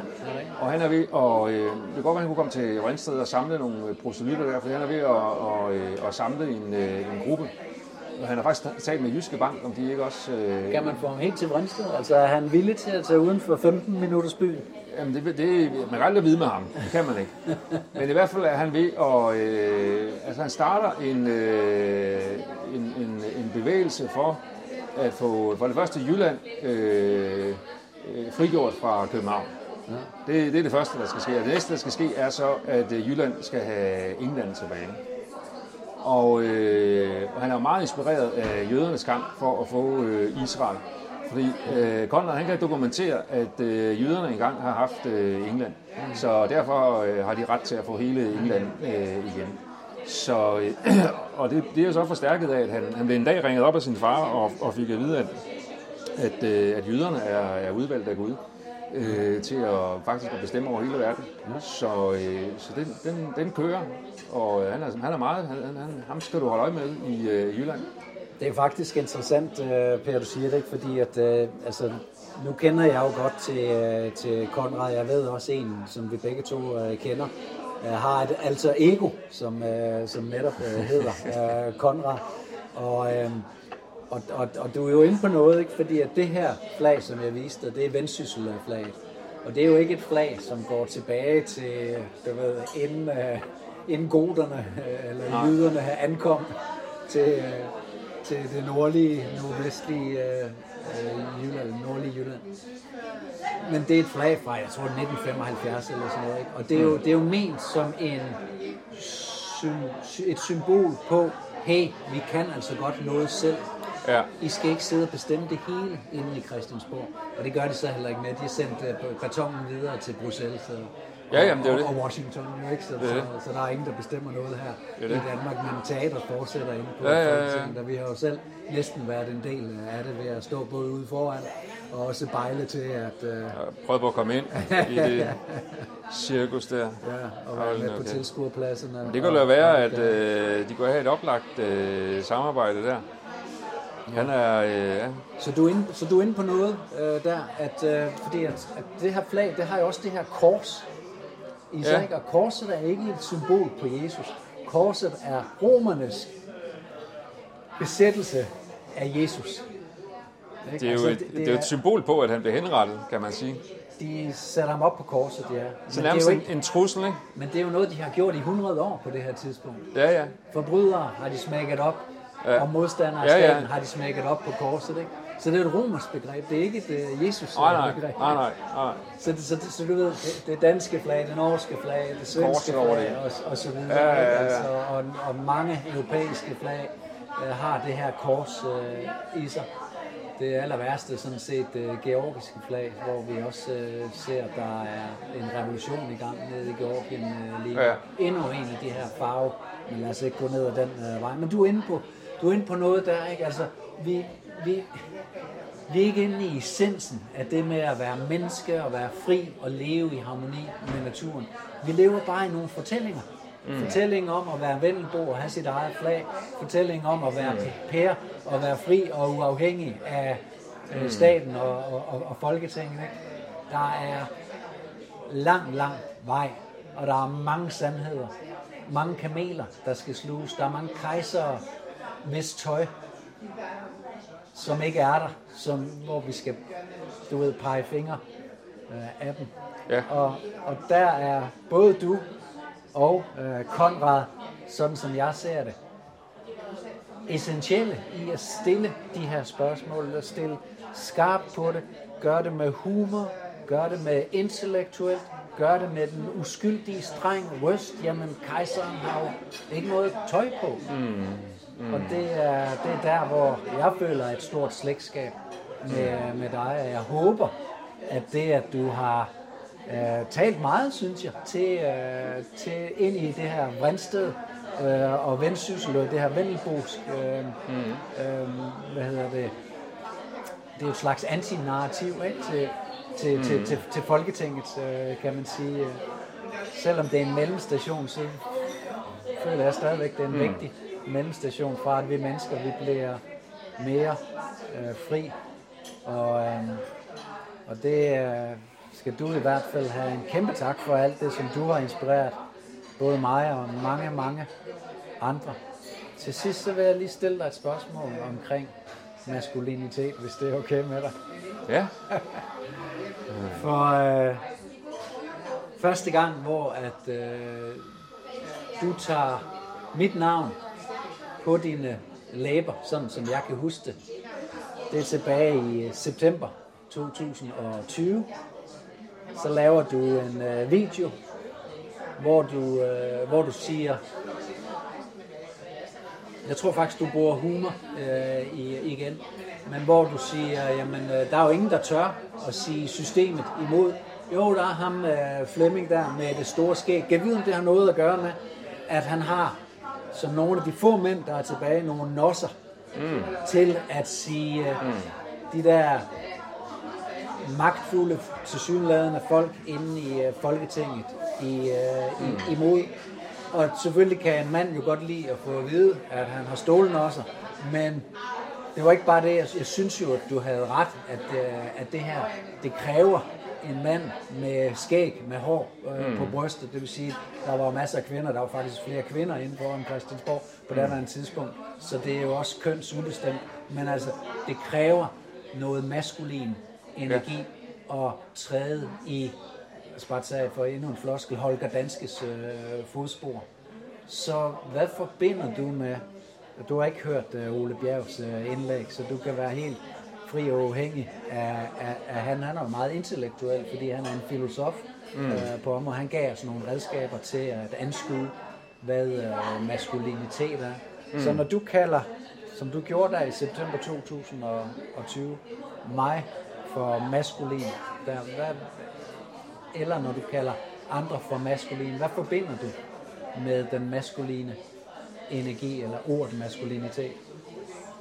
Og han er ved, og øh, det kan godt være, han kunne komme til Ringsted og samle nogle øh, proselytter der, for han er ved at, og, øh, at samle en, øh, en gruppe. Og han har faktisk talt med Jyske Bank, om de ikke også... Øh, Kan man få ham helt til Vrinsted? Altså er han villig til at tage uden for 15 minutters by? Jamen, det, det, man kan aldrig vide med ham. Det kan man ikke. Men i hvert fald er han ved at... Øh, altså, han starter en, øh, en, en, en bevægelse for at få for det første Jylland øh, øh, frigjort fra København. Det, det er det første, der skal ske. Og det næste, der skal ske, er så, at øh, Jylland skal have England tilbage. Og, øh, og han er meget inspireret af jødernes kamp for at få øh, Israel. Fordi øh, Conrad han kan dokumentere, at øh, jøderne engang har haft øh, England. Så derfor øh, har de ret til at få hele England øh, igen. Så, øh, og det, det er jo så forstærket af, at han, han blev en dag ringet op af sin far og, og fik at vide, at, at, øh, at jøderne er, er udvalgt af Gud øh, til at faktisk at bestemme over hele verden. Så, øh, så den, den, den kører, og øh, han er, han er meget, han, han, ham skal du holde øje med i øh, Jylland. Det er faktisk interessant, øh, Per, du siger det, ikke? fordi at, øh, altså, nu kender jeg jo godt til, øh, til Konrad. Jeg ved også en, som vi begge to kender, har et alter ego, som, som netop hedder Konrad. Og, øh, og, og, og du er jo inde på noget, ikke? fordi at det her flag, som jeg viste dig, det er Vendsyssel-flaget. Og det er jo ikke et flag, som går tilbage til, du ved, inden, inden goderne eller jyderne ankom til, til det nordlige, nordvestlige øh, øh, Jylland, nordlige Jylland. Men det er et flag fra, jeg tror 1975 eller sådan noget. Ikke? Og det er, jo, det er jo ment som en et symbol på, hey, vi kan altså godt noget selv. Ja. I skal ikke sidde og bestemme det hele inde i Christiansborg. Og det gør de så heller ikke med. De har sendt kartongen videre til Bruxelles og, Ja, jamen, det er jo og, det. og Washington. Jo, ikke? Så, Det er det. så, så, der er ingen, der bestemmer noget her Det er i det. Danmark. Men teater fortsætter inde på Ja, ja, ja. Og vi har jo selv næsten været en del af det ved at stå både ude foran og også bejle til at øh, Jeg prøvede på at komme ind i det cirkus der. ja, og være med på tilskuerpladserne. Det kunne da være, at øh, de kunne have et oplagt øh, samarbejde der. Han er, øh, ja, Så du er inde, så du er inde på noget øh, der, at, øh, fordi at, at det her flag, det har jo også det her kors i Ja. ja. og korset er ikke et symbol på Jesus. Korset er romernes besættelse af Jesus. Ikke? det er jo Altså, et, det er jo et symbol på, at han blev henrettet, kan man sige. De sætter ham op på korset, ja. Men, Så det er, nærmest jo ikke, en trussel, ikke? men det er jo noget, de har gjort i 100 år på det her tidspunkt. Ja, ja. Forbrydere har de smækket op, Ja. og modstandere af Ja, ja. har de smækket op på korset. Ikke? Så det er et romersk begreb, det er ikke et uh, Jesus Nej, nej, begreb. nej, nej, nej. Så, det, så, det, så du ved, det, det danske flag, det norske flag, det svenske flag det. og, og så videre. Ja, ja, ja. Altså, og, og mange europæiske flag uh, har det her kors uh, i sig. Det aller værste er sådan set uh, georgiske flag, hvor vi også uh, ser, at der er en revolution i gang nede i Georgien uh, lige. Ja. Endnu en af de her farve, men lad os ikke gå ned ad den uh, vej. Men du er inde på, du er inde på noget der, ikke? Altså, vi, vi, vi er ikke inde i essensen af det med at være menneske og være fri og leve i harmoni med naturen. Vi lever bare i nogle fortællinger. Mm. Fortællinger om at være vendelbo og have sit eget flag. Fortællinger om at være pære og være fri og uafhængig af øh, staten og, og, og, og Folketinget. Ikke? Der er lang, lang vej, og der er mange sandheder. Mange kameler, der skal sluges. Der er mange kejsere, hvis tøj som ikke er der, som, hvor vi skal, du ved, pege fingre øh, af dem. Ja. Og, og der er både du og øh, Konrad, sådan som jeg ser det, essentielle i at stille de her spørgsmål, og stille skarpt på det, gør det med humor, gør det med intellektuelt, gør det med den uskyldige streng røst, jamen kejseren har jo ikke noget tøj på. Mm. Mm. Og det er, det er der, hvor jeg føler et stort slægtskab med, med dig, og jeg håber, at det, at du har øh, talt meget, synes jeg, til, øh, til ind i det her Vrindsted øh, og Vendsyssel, og det her Vendelbosk, øh, mm. øh, hvad hedder det, det er jo et slags antinarrativ ikke? Til, til, mm. til, til, til Folketinget, øh, kan man sige. Selvom det er en mellemstation, så føler jeg stadigvæk, det er en mm. vigtig mellemstation fra, at vi mennesker vi bliver mere øh, fri. Og, øh, og det øh, skal du i hvert fald have en kæmpe tak for alt det, som du har inspireret både mig og mange, mange andre. Til sidst så vil jeg lige stille dig et spørgsmål omkring maskulinitet, hvis det er okay med dig. Ja, For øh, første gang, hvor at øh, du tager mit navn på dine læber, sådan som jeg kan huske det, det er tilbage i øh, september 2020. Så laver du en øh, video, hvor du, øh, hvor du siger, jeg tror faktisk, du bruger humor øh, i, igen, men hvor du siger, jamen, øh, der er jo ingen, der tør at sige systemet imod. Jo, der er ham øh, Flemming der med det store skæg. Kan vide, om det har noget at gøre med, at han har, som nogle af de få mænd, der er tilbage, nogle nosser mm. til at sige øh, mm. de der magtfulde, tilsyneladende folk inde i øh, Folketinget i, øh, i, imod. Og selvfølgelig kan en mand jo godt lide at få at vide, at han har stålnosser, men det var ikke bare det. Jeg, jeg synes jo, at du havde ret, at, at det her, det kræver en mand med skæg, med hår øh, mm. på brystet. Det vil sige, der var masser af kvinder, der var faktisk flere kvinder inden for en Christiansborg på det mm. tidspunkt. Så det er jo også kønsubestemt. Men altså, det kræver noget maskulin energi ja. at træde i, tage for endnu en floskel, Holger Danskes øh, fodspor. Så hvad forbinder du med du har ikke hørt uh, Ole Bjergs uh, indlæg, så du kan være helt fri og uafhængig af, af, af han. Han er jo meget intellektuel, fordi han er en filosof mm. uh, på området. Han gav os nogle redskaber til at anskue, hvad uh, maskulinitet er. Mm. Så når du kalder, som du gjorde der i september 2020, mig for maskulin, der, hvad, eller når du kalder andre for maskulin, hvad forbinder du med den maskuline energi eller ordet maskulinitet?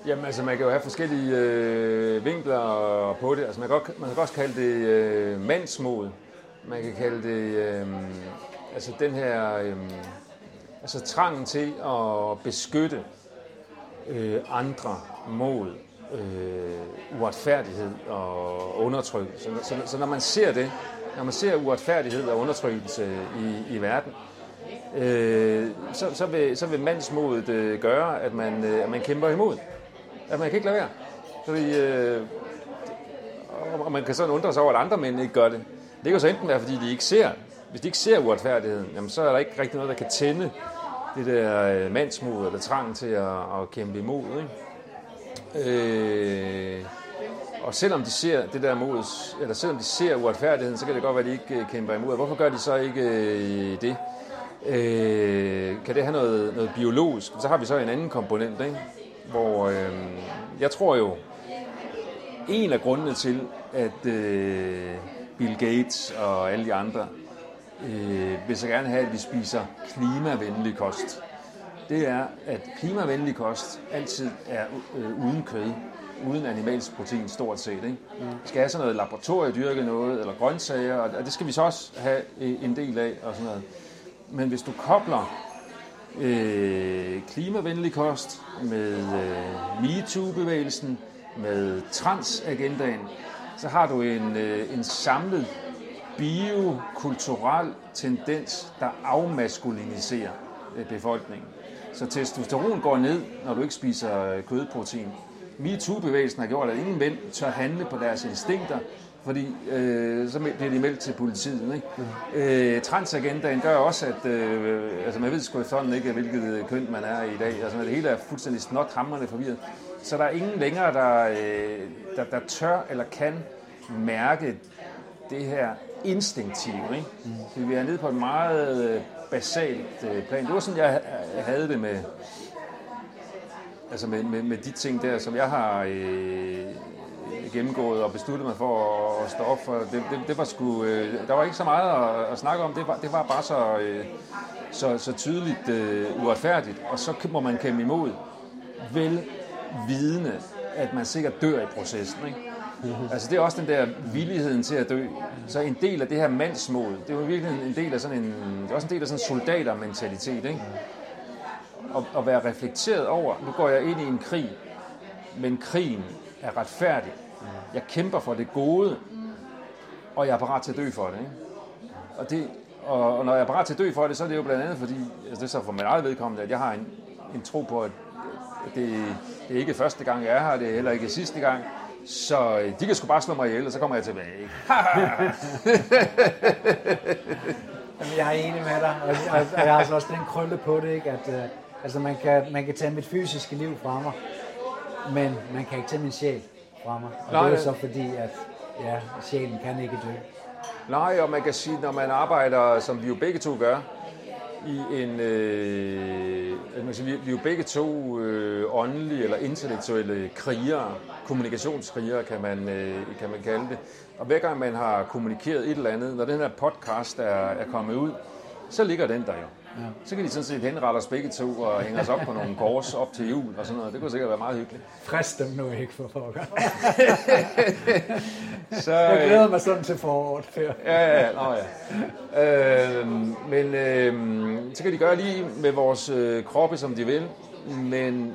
Jamen altså, man kan jo have forskellige øh, vinkler på det. Altså, man kan, godt, man kan også kalde det øh, mandsmod. Man kan kalde det øh, altså den her øh, altså trangen til at beskytte øh, andre mod øh, uretfærdighed og undertrykkelse. Så, så, så når man ser det, når man ser uretfærdighed og undertrykkelse i, i verden, øh, så, så, vil, så vil mandsmodet øh, gøre, at man, øh, at man kæmper imod. At man kan ikke lade være. Fordi, øh, og man kan sådan undre sig over, at andre mænd ikke gør det. Det kan så enten være, fordi de ikke ser, hvis de ikke ser uretfærdigheden, jamen, så er der ikke rigtig noget, der kan tænde det der øh, mandsmod eller trang til at, at kæmpe imod. Ikke? Øh, og selvom de ser det der mod, eller selvom de ser uretfærdigheden, så kan det godt være, at de ikke øh, kæmper imod. Hvorfor gør de så ikke øh, det? Øh, kan det have noget, noget biologisk? Så har vi så en anden komponent, ikke? Hvor øh, jeg tror jo, en af grundene til, at øh, Bill Gates og alle de andre øh, vil så gerne have, at vi spiser klimavenlig kost, det er, at klimavenlig kost altid er øh, uden kød, uden animalsk protein stort set. Ikke? Mm. Vi skal have sådan noget laboratoriedyrket noget, eller grøntsager, og det skal vi så også have en del af, og sådan noget. Men hvis du kobler øh, klimavenlig kost med øh, MeToo-bevægelsen, med transagendaen, så har du en, øh, en samlet biokulturel tendens, der afmaskuliniserer øh, befolkningen. Så testosteron går ned, når du ikke spiser øh, kødprotein. MeToo-bevægelsen har gjort, at ingen mænd tør handle på deres instinkter, fordi øh, så bliver de meldt til politiet. Ikke? Mm. Øh, transagendaen gør også, at øh, altså man ved sgu efterhånden ikke, hvilket øh, køn man er i dag. Altså, det hele er fuldstændig snot hammerne forvirret. Så der er ingen længere, der, øh, der, der tør eller kan mærke det her instinktive. Ikke? Mm. Vi er nede på et meget øh, basalt øh, plan. Det var sådan, jeg havde det med, altså med, med, med de ting der, som jeg har øh, gennemgået og besluttet mig for at, at stå op for. Det, det, det var sgu, øh, der var ikke så meget at, at snakke om. Det var, det var bare så, øh, så, så tydeligt øh, uretfærdigt. Og så må man kæmpe imod, vel vidende, at man sikkert dør i processen. Ikke? Altså det er også den der villigheden til at dø. Så en del af det her mandsmål, det jo virkelig en del af sådan en, det er også en del af sådan en soldatermentalitet, ikke? At, at være reflekteret over, nu går jeg ind i en krig, men krigen er retfærdig. Jeg kæmper for det gode, og jeg er parat til at dø for det, ikke? Og, det, og, og når jeg er parat til at dø for det, så er det jo blandt andet fordi, altså det er så for mit eget vedkommende, at jeg har en, en tro på, at det, det er ikke første gang, jeg er her, det er heller ikke sidste gang, så øh, de kan sgu bare slå mig ihjel, og så kommer jeg tilbage. Ikke? Jamen, jeg er enig med dig, og jeg, og jeg har altså også den krølle på det, ikke? at uh, altså, man, kan, man kan tage mit fysiske liv fra mig, men man kan ikke tage min sjæl fra mig. Og Nej, det er jo så fordi, at ja, sjælen kan ikke dø. Nej, og man kan sige, når man arbejder, som vi jo begge to gør, i en, øh, altså man siger, vi, vi er jo begge to øh, åndelige eller intellektuelle krigere, kommunikationskrigere kan man, øh, kan man kalde det. Og hver gang man har kommunikeret et eller andet, når den her podcast er, er kommet ud, så ligger den der jo. Ja. Så kan de sådan set henrette os begge to og hænge os op på nogle kors op til jul og sådan noget. Det kunne sikkert være meget hyggeligt. Frist dem nu ikke for pokker. Så, Jeg øh, glæder mig sådan til foråret. Per. Ja, ja, ja. Nå, ja. Øhm, men øhm, så kan de gøre lige med vores øh, kroppe, som de vil. Men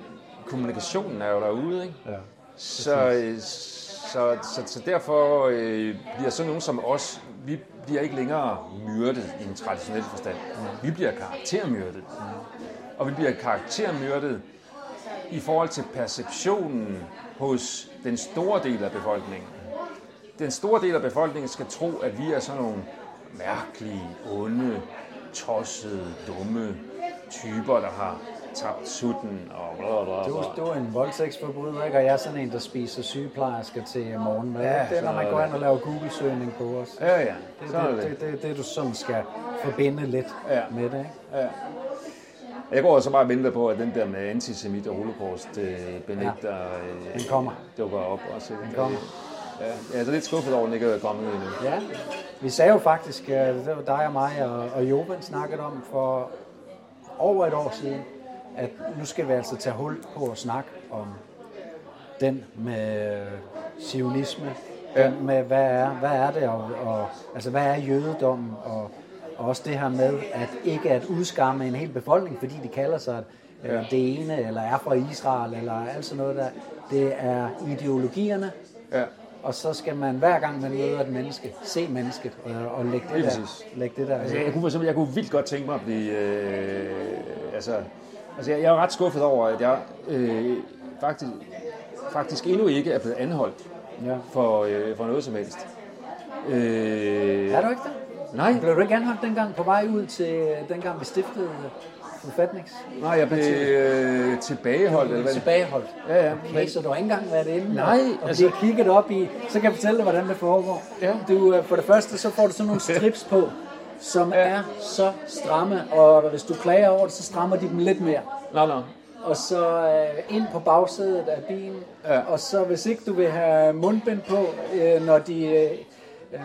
kommunikationen er jo derude, ikke? Ja. Så, øh, så, så, så derfor øh, bliver sådan nogen som os, vi bliver ikke længere myrdet i en traditionel forstand. Vi bliver karaktermyrdet. Og vi bliver karaktermyrdet i forhold til perceptionen hos den store del af befolkningen. Den store del af befolkningen skal tro, at vi er sådan nogle mærkelige, onde, tossede, dumme typer, der har tabt sutten og bla bla Du, bla. du er en voldtægtsforbryder, ikke? Og jeg er sådan en, der spiser sygeplejersker til morgen. Ja, Ja, det er, når man går ind og laver Google-søgning på os. Ja, ja, Det det, det. det, det, det, du sådan skal forbinde lidt Ja. med det, ikke? Ja. Jeg går så bare og venter på, at den der med antisemit og holocaust øh, benægter øh, Den kommer. dukker op også. Den kommer. Ja, jeg er så lidt skuffet over, at den ikke er kommet endnu. Ja, vi sagde jo faktisk, øh, det var dig og mig og, og Joben snakket om for over et år siden, at nu skal vi altså tage hul på at snakke om den med sionisme, Ja. den med hvad er, hvad er det, og, og, altså hvad er jødedommen, og, og også det her med, at ikke at udskamme en hel befolkning, fordi de kalder sig øh, Ja. det ene, eller er fra Israel, eller alt sådan noget der. Det er ideologierne, Ja. og så skal man hver gang man møder et menneske, se mennesket og, og lægge det Lige der. Lægge det der. Altså, jeg, kunne, jeg kunne vildt godt tænke mig at blive... Øh, altså, altså, jeg, jeg er ret skuffet over, at jeg øh, faktisk, faktisk endnu ikke er blevet anholdt Ja. for, øh, for noget som helst. Øh, Er du ikke det? Nej, Blev du ikke anholdt dengang på vej ud til dengang vi stiftede forfatnings? nej, jeg blev øh, tilbageholdt. Eller hvad? Tilbageholdt. Ja, ja. Okay, så du har ikke engang været inde Nej, og, altså- altså, kigget op i, så kan jeg fortælle dig, hvordan det foregår. Ja. Du, øh, for det første, så får du sådan nogle strips på, som Ja. er så stramme, og hvis du klager over det, så strammer de dem lidt mere. Nå, nå. og så øh, ind på bagsædet af bilen. Ja. Og så hvis ikke du vil have mundbind på, øh, når de øh,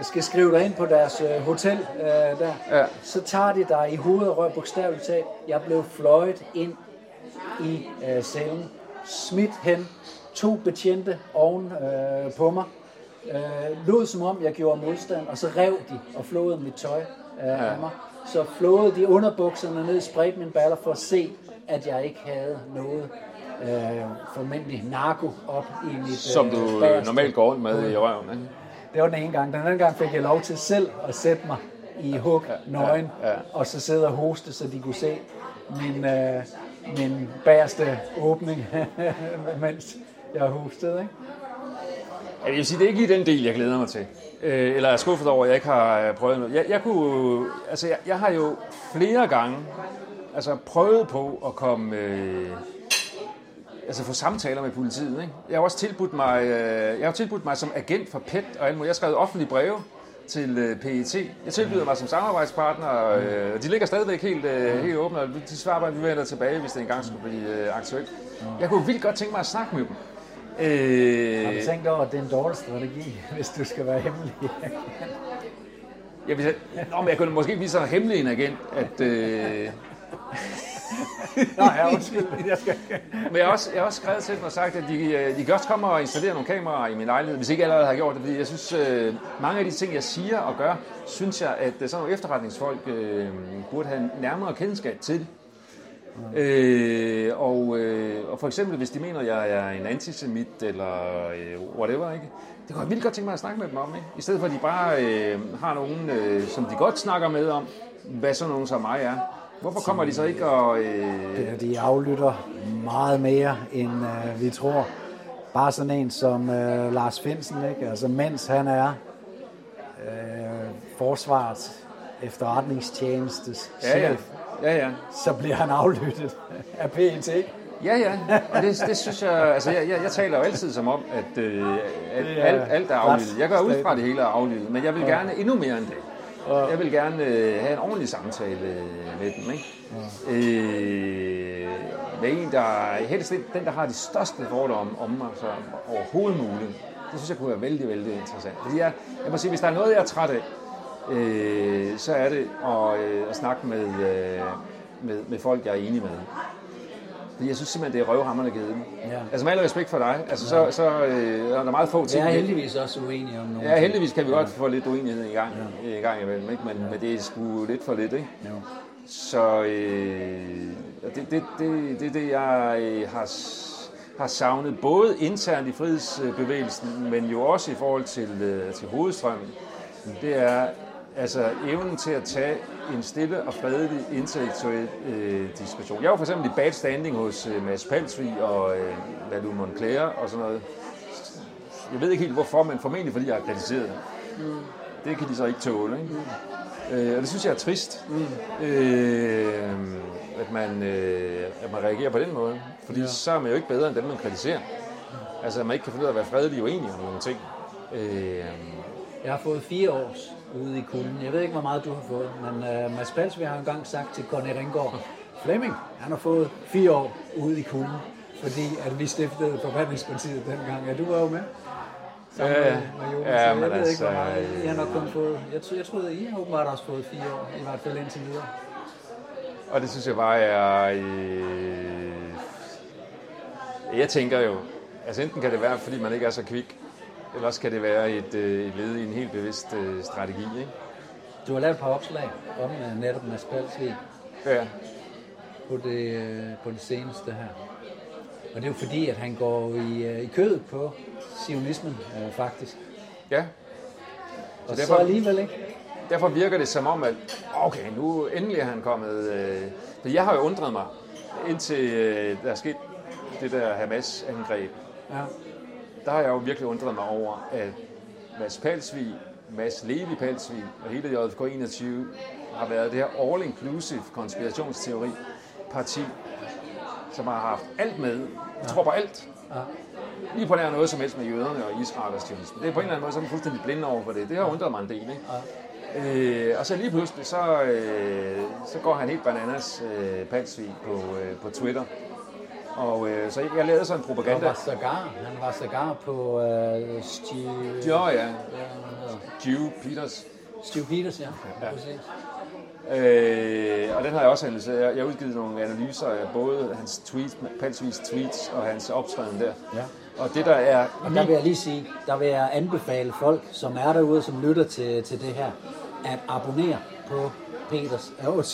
skal skrive dig ind på deres øh, hotel øh, der, Ja. så tager de dig i hovedet og rør bogstaveligt talt. Jeg blev fløjet ind i øh, cellen, smidt hen, to betjente oven øh, på mig, øh, lod som om jeg gjorde modstand, og så rev de og flåede mit tøj øh, ja. af mig. Så flåede de underbukserne ned, spredte mine baller for at se, at jeg ikke havde noget øh, formentlig narko op i mit Som øh, du bagerste normalt går rundt med i røven. Ikke? det var den ene gang. Den anden gang fik jeg lov til selv at sætte mig i hug, nøgen, ja, ja. og så sidde og hoste, så de kunne se min, øh, min bagerste åbning, mens jeg hostede. Ikke? Ja, Jeg vil sige, det er ikke lige den del, jeg glæder mig til. Øh, eller er skuffet over, at jeg ikke har øh, prøvet noget. Jeg, jeg, kunne, altså, jeg, jeg har jo flere gange altså, prøvet på at komme... Øh, altså få samtaler med politiet. Ikke? Jeg har også tilbudt mig, øh, jeg har tilbudt mig som agent for PET og alt muligt. Jeg har skrevet offentlige breve til øh, PET. Jeg tilbyder mig som samarbejdspartner, øh, og de ligger stadigvæk helt, øh, helt åbne, og de svarer bare, at vi vender tilbage, hvis det engang skulle blive øh, aktuelt. Jeg kunne vildt godt tænke mig at snakke med dem. Øh, Har du tænkt over, at det er en dårlig strategi, hvis du skal være hemmelig? Jeg, vil, nå, men jeg kunne måske blive så hemmelig en agent, at... Øh, Nå, ja, undskyld. Jeg skal... men jeg har, også, jeg har også skrevet til dem og sagt, at de, øh, de kan også komme og installere nogle kameraer i min lejlighed, hvis ikke allerede har gjort det. Fordi jeg synes, øh, mange af de ting, jeg siger og gør, synes jeg, at øh, sådan nogle efterretningsfolk øh, burde have nærmere kendskab til. Øh, og, øh, og for eksempel, hvis de mener, at jeg er en antisemit eller øh, whatever, ikke? det kunne jeg vildt godt tænke mig at snakke med dem om. Ikke? I stedet for, at de bare øh, har nogen, øh, som de godt snakker med om, hvad sådan nogen som mig er. Hvorfor kommer de så ikke og... Øh, De aflytter meget mere, end øh, vi tror. Bare sådan en som øh, Lars Finsen, ikke? Altså, mens han er øh, forsvarets efterretningstjenestes ja, ja. chef, Ja, ja. så bliver han aflyttet af PET. Ja, ja, og det, det synes jeg, altså jeg, jeg, jeg taler jo altid som om, at, øh, at er alt, alt er aflyttet. Jeg går ud fra, det hele er aflyttet, men jeg vil gerne endnu mere end det. Jeg vil gerne øh, have en ordentlig samtale øh, med dem, ikke? Øh, med en, der helst den, der har de største fordomme om mig, så overhovedet muligt. Det synes jeg kunne være vældig, vældig interessant. Fordi jeg, jeg må sige, hvis der er noget, jeg er træt af, øh, så er det at, øh, at snakke med, øh, med, med folk, jeg er enig med. Fordi jeg synes simpelthen, det er røvhammerne givet dem. Ja. Altså med al respekt for dig, altså, så, så øh, er der meget få Jeg ting. er heldigvis også uenig om nogle Ja, heldigvis kan vi godt få lidt uenighed i gang, ja. i gang imellem, ikke? Men, ja. men det er sgu lidt for lidt, ikke? Jo. Så øh, det, det, det, det, det jeg øh, har, har savnet, både internt i frihedsbevægelsen, men jo også i forhold til, øh, til hovedstrømmen, det er altså evnen til at tage en stille og fredelig intellektuel øh, diskussion. Jeg var for eksempel i bad standing hos øh, Mads Palsvig og øh, Valu Moncler og sådan noget. Jeg ved ikke helt hvorfor, men formentlig fordi jeg har kritiseret det. Det kan de så ikke tåle. Ikke? Øh, og det synes jeg er trist, mm. øh, at, man, øh, at man reagerer på den måde. Fordi ja. så er man jo ikke bedre end dem, man kritiserer. Altså, at man ikke kan finde ud af at være fredelig uenig om nogle ting. Øh, Jeg har fået fire års ude i kulden. Jeg ved ikke, hvor meget du har fået, men uh, Mads Palsvi har engang sagt til Conny Ringgaard, Flemming, han har fået fire år ude i kulden, fordi at vi stiftede forfatningspartiet dengang. Ja, du var jo med. Sammen Ja, med, med ja, men jeg ved ikke, hvor altså, meget. I har nok kun fået, jeg, jeg troede, I har åbenbart også fået fire år, i hvert fald indtil videre. Og det synes jeg bare er... Øh... Jeg tænker jo, altså enten kan det være, fordi man ikke er så kvik, eller også kan det være et, øh, et led i en helt bevidst øh, strategi. Ikke? Du har lavet et par opslag om uh, netop Mads Palsvi Ja. på det, øh, på det seneste her. Og det er jo fordi, at han går i, øh, i kødet på sionismen, øh, faktisk. ja. Og derfor- så alligevel ikke. Derfor virker det som om, at okay, nu endelig er han kommet... Øh... For jeg har jo undret mig, indtil øh, der er sket det der Hamas-angreb, Ja. Der har jeg jo virkelig undret mig over, at Mads Palsvig, Mads Levi Palsvig og hele JFK 21 har været det her all-inclusive konspirationsteori-parti, som har haft alt med. Jeg tror på alt. Ja. Lige på nær noget som helst med jøderne og Israel og sionisme. Det er på en eller anden måde, så er man fuldstændig blind over for det. Det har undret mig en del. Ikke? Øh, og så lige pludselig, så, øh, så går han helt bananas øh, Palsvig på, øh, på Twitter. Og øh, så jeg lavede sådan en Han propaganda. var sågar, han var sågar på øh, Stu, Jo, ja. Jew Peters. Stu Peters, ja. ja. Øh, og den har jeg også analyseret. Jeg jeg har udgivet nogle analyser af både hans tweets, Palsvigs tweets og hans optræden der. Ja. Og det der er... Og der vil jeg lige sige, der vil jeg anbefale folk, som er derude, som lytter til, til det her, at abonnere på Peters, øh,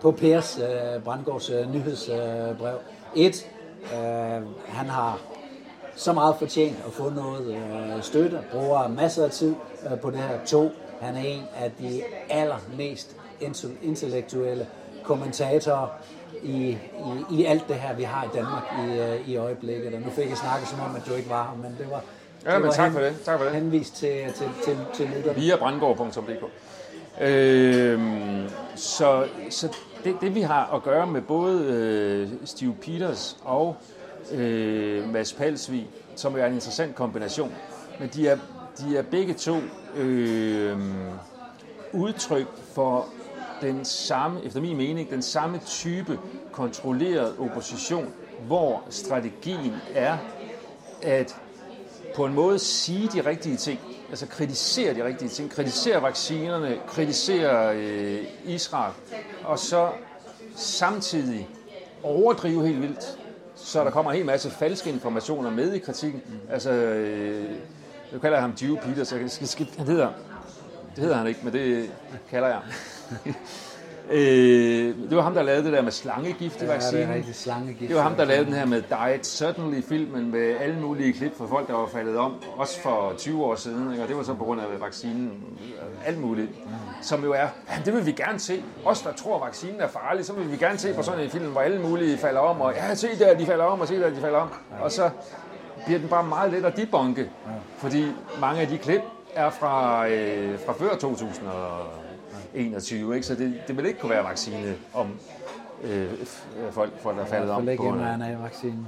på Pers øh, Brandgaards øh, nyhedsbrev. Et, øh, han har så meget fortjent at få noget øh, støtte, bruger masser af tid øh, på det her. To, han er en af de allermest intel- intellektuelle kommentatorer i, i, i alt det her, vi har i Danmark i, øh, i øjeblikket. Og nu fik jeg snakket som om, at du ikke var her, men det var, Ja, det men var tak for det. Tak for det. henvist til, til, til, til lytterne. via brandgård.dk. Øhm, så så det, det vi har at gøre med både øh, Steve Peters og øh, Mads Palsvig, som er en interessant kombination, men de er, de er begge to øh, udtryk for den samme, efter min mening, den samme type kontrolleret opposition, hvor strategien er at på en måde sige de rigtige ting, altså kritisere de rigtige ting, kritisere vaccinerne, kritisere øh, Israel, og så samtidig overdrive helt vildt, så der kommer en hel masse falske informationer med i kritikken. Altså, øh, jeg kalder ham Jew Peter, jeg skal, skal, han hedder, det hedder han ikke, men det kalder jeg øh, det var ham, der lavede det der med slangegift i Ja, det vaccinen. er rigtig slangegift. Det var ham, der lavede den her med Diet Certainly-filmen med alle mulige klip fra folk, der var faldet om, også for 20 år siden, ikke? og det var så på grund af vaccinen, øh, alt muligt, som jo er, ja, det vil vi gerne se. Os, der tror, at vaccinen er farlig, så vil vi gerne se på sådan en film, hvor alle mulige falder om, og ja, se der, de falder om, og se der, de falder om. Og så bliver den bare meget let at debunke, fordi mange af de klip er fra, øh, fra før 2021, ikke? så det, det vil ikke kunne være vaccine om øh, f- folk, folk, der er faldet om. Ikke mRNA-vaccinen.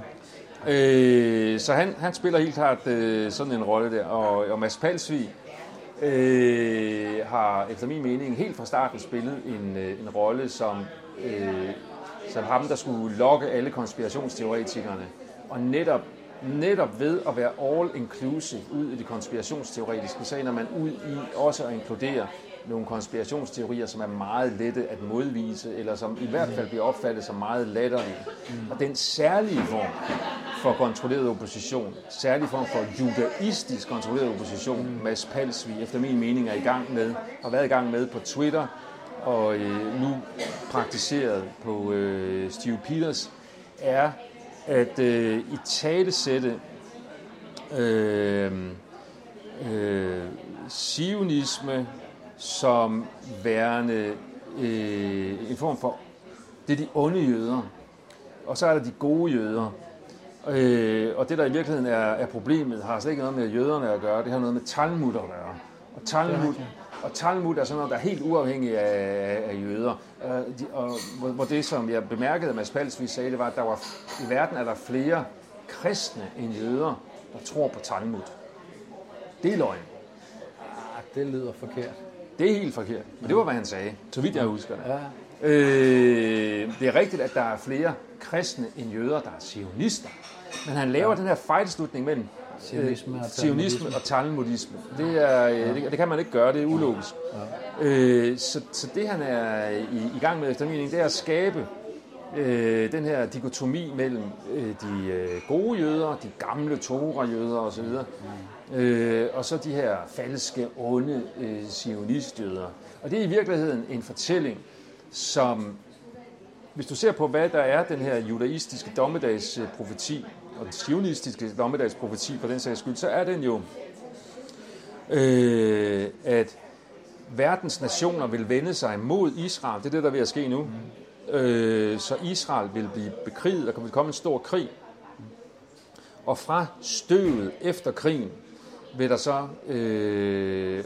Øh, så han, han spiller helt klart øh, sådan en rolle der. Og, og Mads Palsvig øh, har efter min mening helt fra starten spillet en, øh, en rolle som, øh, som ham, der skulle lokke alle konspirationsteoretikerne. Og netop, netop ved at være all-inclusive ud i det konspirationsteoretiske, så ender man ud i også at inkludere nogle konspirationsteorier, som er meget lette at modvise, eller som i hvert fald bliver opfattet som meget latterlige. Og den særlige form for kontrolleret opposition, særlig form for judaistisk kontrolleret opposition, Mads Palsvig efter min mening er i gang med, har været i gang med på Twitter, og øh, nu praktiseret på øh, Steve Peters, er at øh, i talesætte øh, øh, sionisme som værende øh, en form for, det er de onde jøder, og så er der de gode jøder. Øh, og det, der i virkeligheden er, er problemet, har slet ikke noget med jøderne at gøre, det har noget med Talmud at gøre. Og Talmud Og Talmud er sådan noget, der er helt uafhængig af, af jøder. Øh, de, og, hvor, hvor det, som jeg bemærkede, at Mads Palsvig sagde, det var, at der var, i verden er der flere kristne end jøder, der tror på Talmud. Det er løgn. Ah, det lyder forkert. Det er helt forkert. Men det var, hvad han sagde, så vidt jeg husker det. Ja. Øh, det er rigtigt, at der er flere kristne end jøder, der er sionister. Men han laver ja. den her fejlslutning mellem Zionisme og øh, sionisme og talmudisme. Det, er, øh, det, det kan man ikke gøre, det er ulogisk. Øh, så, så det han er i, i gang med efter min mening, det er at skabe øh, den her dikotomi mellem øh, de øh, gode jøder, de gamle Torah-jøder osv., øh, og så de her falske, onde øh, sionistjøder. Og det er i virkeligheden en fortælling, som, hvis du ser på, hvad der er den her judaistiske dommedagsprofeti, og den sionistiske dommedagsprofeti for den sags skyld, så er den jo, øh, at verdens nationer vil vende sig mod Israel. Det er det, der er ved at ske nu. Øh, så Israel vil blive bekriget, der vil komme en stor krig. Og fra støvet efter krigen vil der så øh,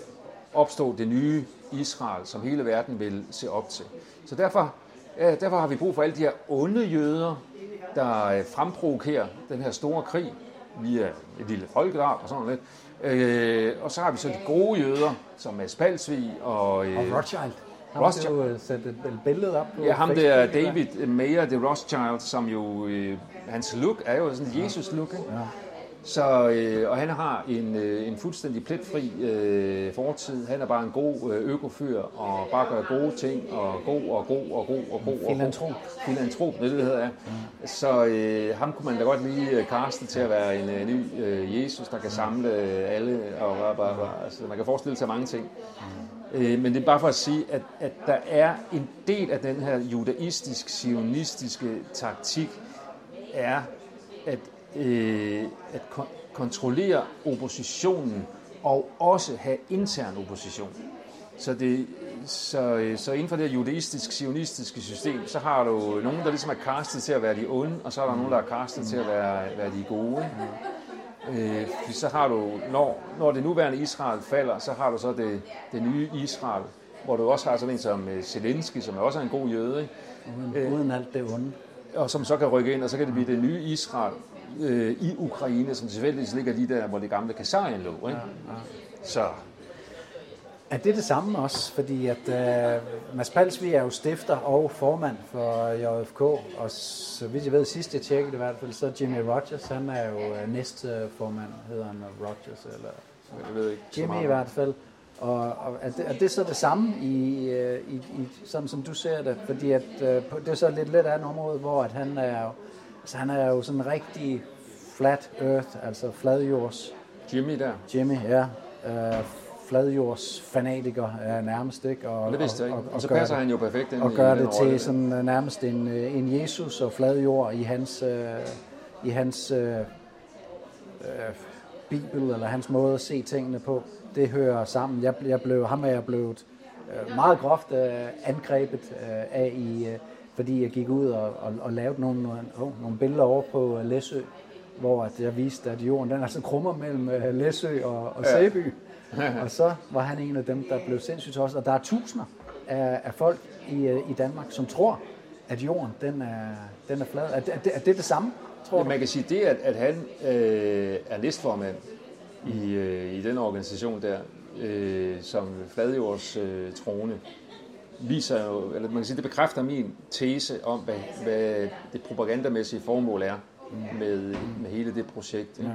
opstå det nye Israel, som hele verden vil se op til. Så derfor, ja, derfor har vi brug for alle de her onde jøder, der øh, fremprovokerer den her store krig via et lille folkedrab og sådan lidt. Øh, og så har vi så de gode jøder, som Mads Palsvig og... Øh, Og Rothschild. Ham Rothschild. har du øh, sat et billede op på Ja, ham der? David Mayer de Rothschild, som jo, øh, hans look er jo sådan en Jesus-look, ikke? Ja. Så, øh, og han har en, øh, en fuldstændig pletfri øh, fortid. Han er bare en god øh, økofyr, og bare gør gode ting, og god og god og god og god. og. Filantrop. Filantrop, det det, hedder, ja. Så øh, ham kunne man da godt lige øh, kaste til at være en øh, ny øh, Jesus, der kan samle øh, alle, og bare, bare, bare. Altså, man kan forestille sig mange ting. Øh, men det er bare for at sige, at, at der er en del af den her judaistiske-sionistiske taktik, er at, øh, at kon- kontrollere oppositionen og også have intern opposition. Så, det, så, øh, så inden for det her judaistiske-sionistiske system, så har du nogen, der ligesom er castet til at være de onde, og så er der nogen, der er castet til at være, være de gode. Øh, så har du, når, når det nuværende Israel falder, så har du så det, det nye Israel, hvor du også har sådan en som øh, Zelensky, som er også er en god jøde, ikke? Uden, uden alt det onde. og som så kan rykke ind, og så kan det blive det nye Israel øh, i Ukraine, som tilfældigvis ligger lige der, hvor det gamle Kasarien lå. Ikke? Så Er det det samme også? Fordi at uh, Mads Palsvig er jo stifter og formand for JFK, og så vidt jeg ved, sidst jeg tjekkede i hvert fald, så Jimmy Rogers, han er jo uh, næstformand, hedder han Rogers, eller jeg ved ikke Jimmy i hvert fald. Og, og er, det, er det så det samme, i, øh, i, i, sådan som du ser det? Fordi at, øh, det er så et lidt lidt andet område, hvor at han er altså han er jo sådan en rigtig flat earth, altså fladjords Jimmy der. Jimmy, ja. Øh, fladjords fanatiker er nærmest, ikke? Og, Det vidste jeg ikke. Og, Og, og, så passer det, han jo perfekt ind og gør det rolle. til sådan øh, nærmest en, øh, en Jesus og fladjord i hans, øh, i hans øh, øh, bibel, eller hans måde at se tingene på. Det hører sammen. Jeg, jeg blev, ham er jeg blevet øh, meget groft øh, angrebet øh, af, i, øh, fordi jeg gik ud og, og, og lavede nogle, nogle, oh, nogle billeder over på øh, Læsø, hvor at jeg viste, at jorden den altså krummer mellem øh, Læsø og, og Ja. Sæby. og så var han en af dem, der blev sindssygt også. Og der er tusinder af, af folk i, øh, i Danmark, som tror, at jorden den er, den er flad. Er, det- er, det, er det det samme, tror Ja, du? man kan sige, det, at, at han øh, er næstformand i, øh, i den organisation der, øh, som Fladjords øh, trone, viser jo, eller man kan sige, det bekræfter min tese om, hvad, hvad det propagandamæssige formål er med, med hele det projekt. ikke?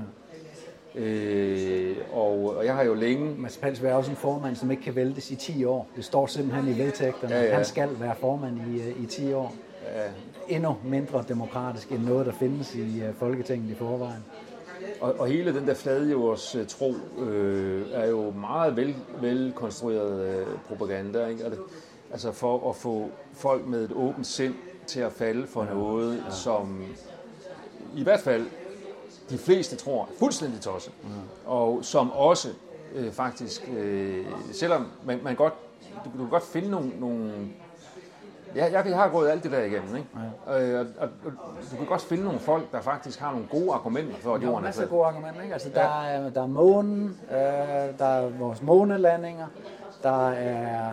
Øh, og, og jeg har jo længe Mads Palsberg er også en formand, som ikke kan væltes i 10 år. Det står simpelthen i vedtægterne. Ja, Ja, ja. ja. Han skal være formand i, øh, i 10 år. Endnu mindre demokratisk end noget, der findes i øh, Folketinget i forvejen. Og, og hele den der fladjords øh, tro øh, er jo meget vel, velkonstrueret øh, propaganda. Ikke? Og det, altså for at få folk med et åbent sind til at falde for noget, ja. som i hvert fald de fleste tror er fuldstændig tosset. Og som også øh, faktisk, øh, selvom man, man godt, du, du kan godt finde nogle, nogle Ja, jeg, jeg har gået alt det der igennem, ikke? Ja. Øh, og, og, du kan godt finde nogle folk, der faktisk har nogle gode argumenter for, at er jorden er masser af gode argumenter. Ikke? Altså, der, er, der er månen, øh, der er vores månelandinger, Der er,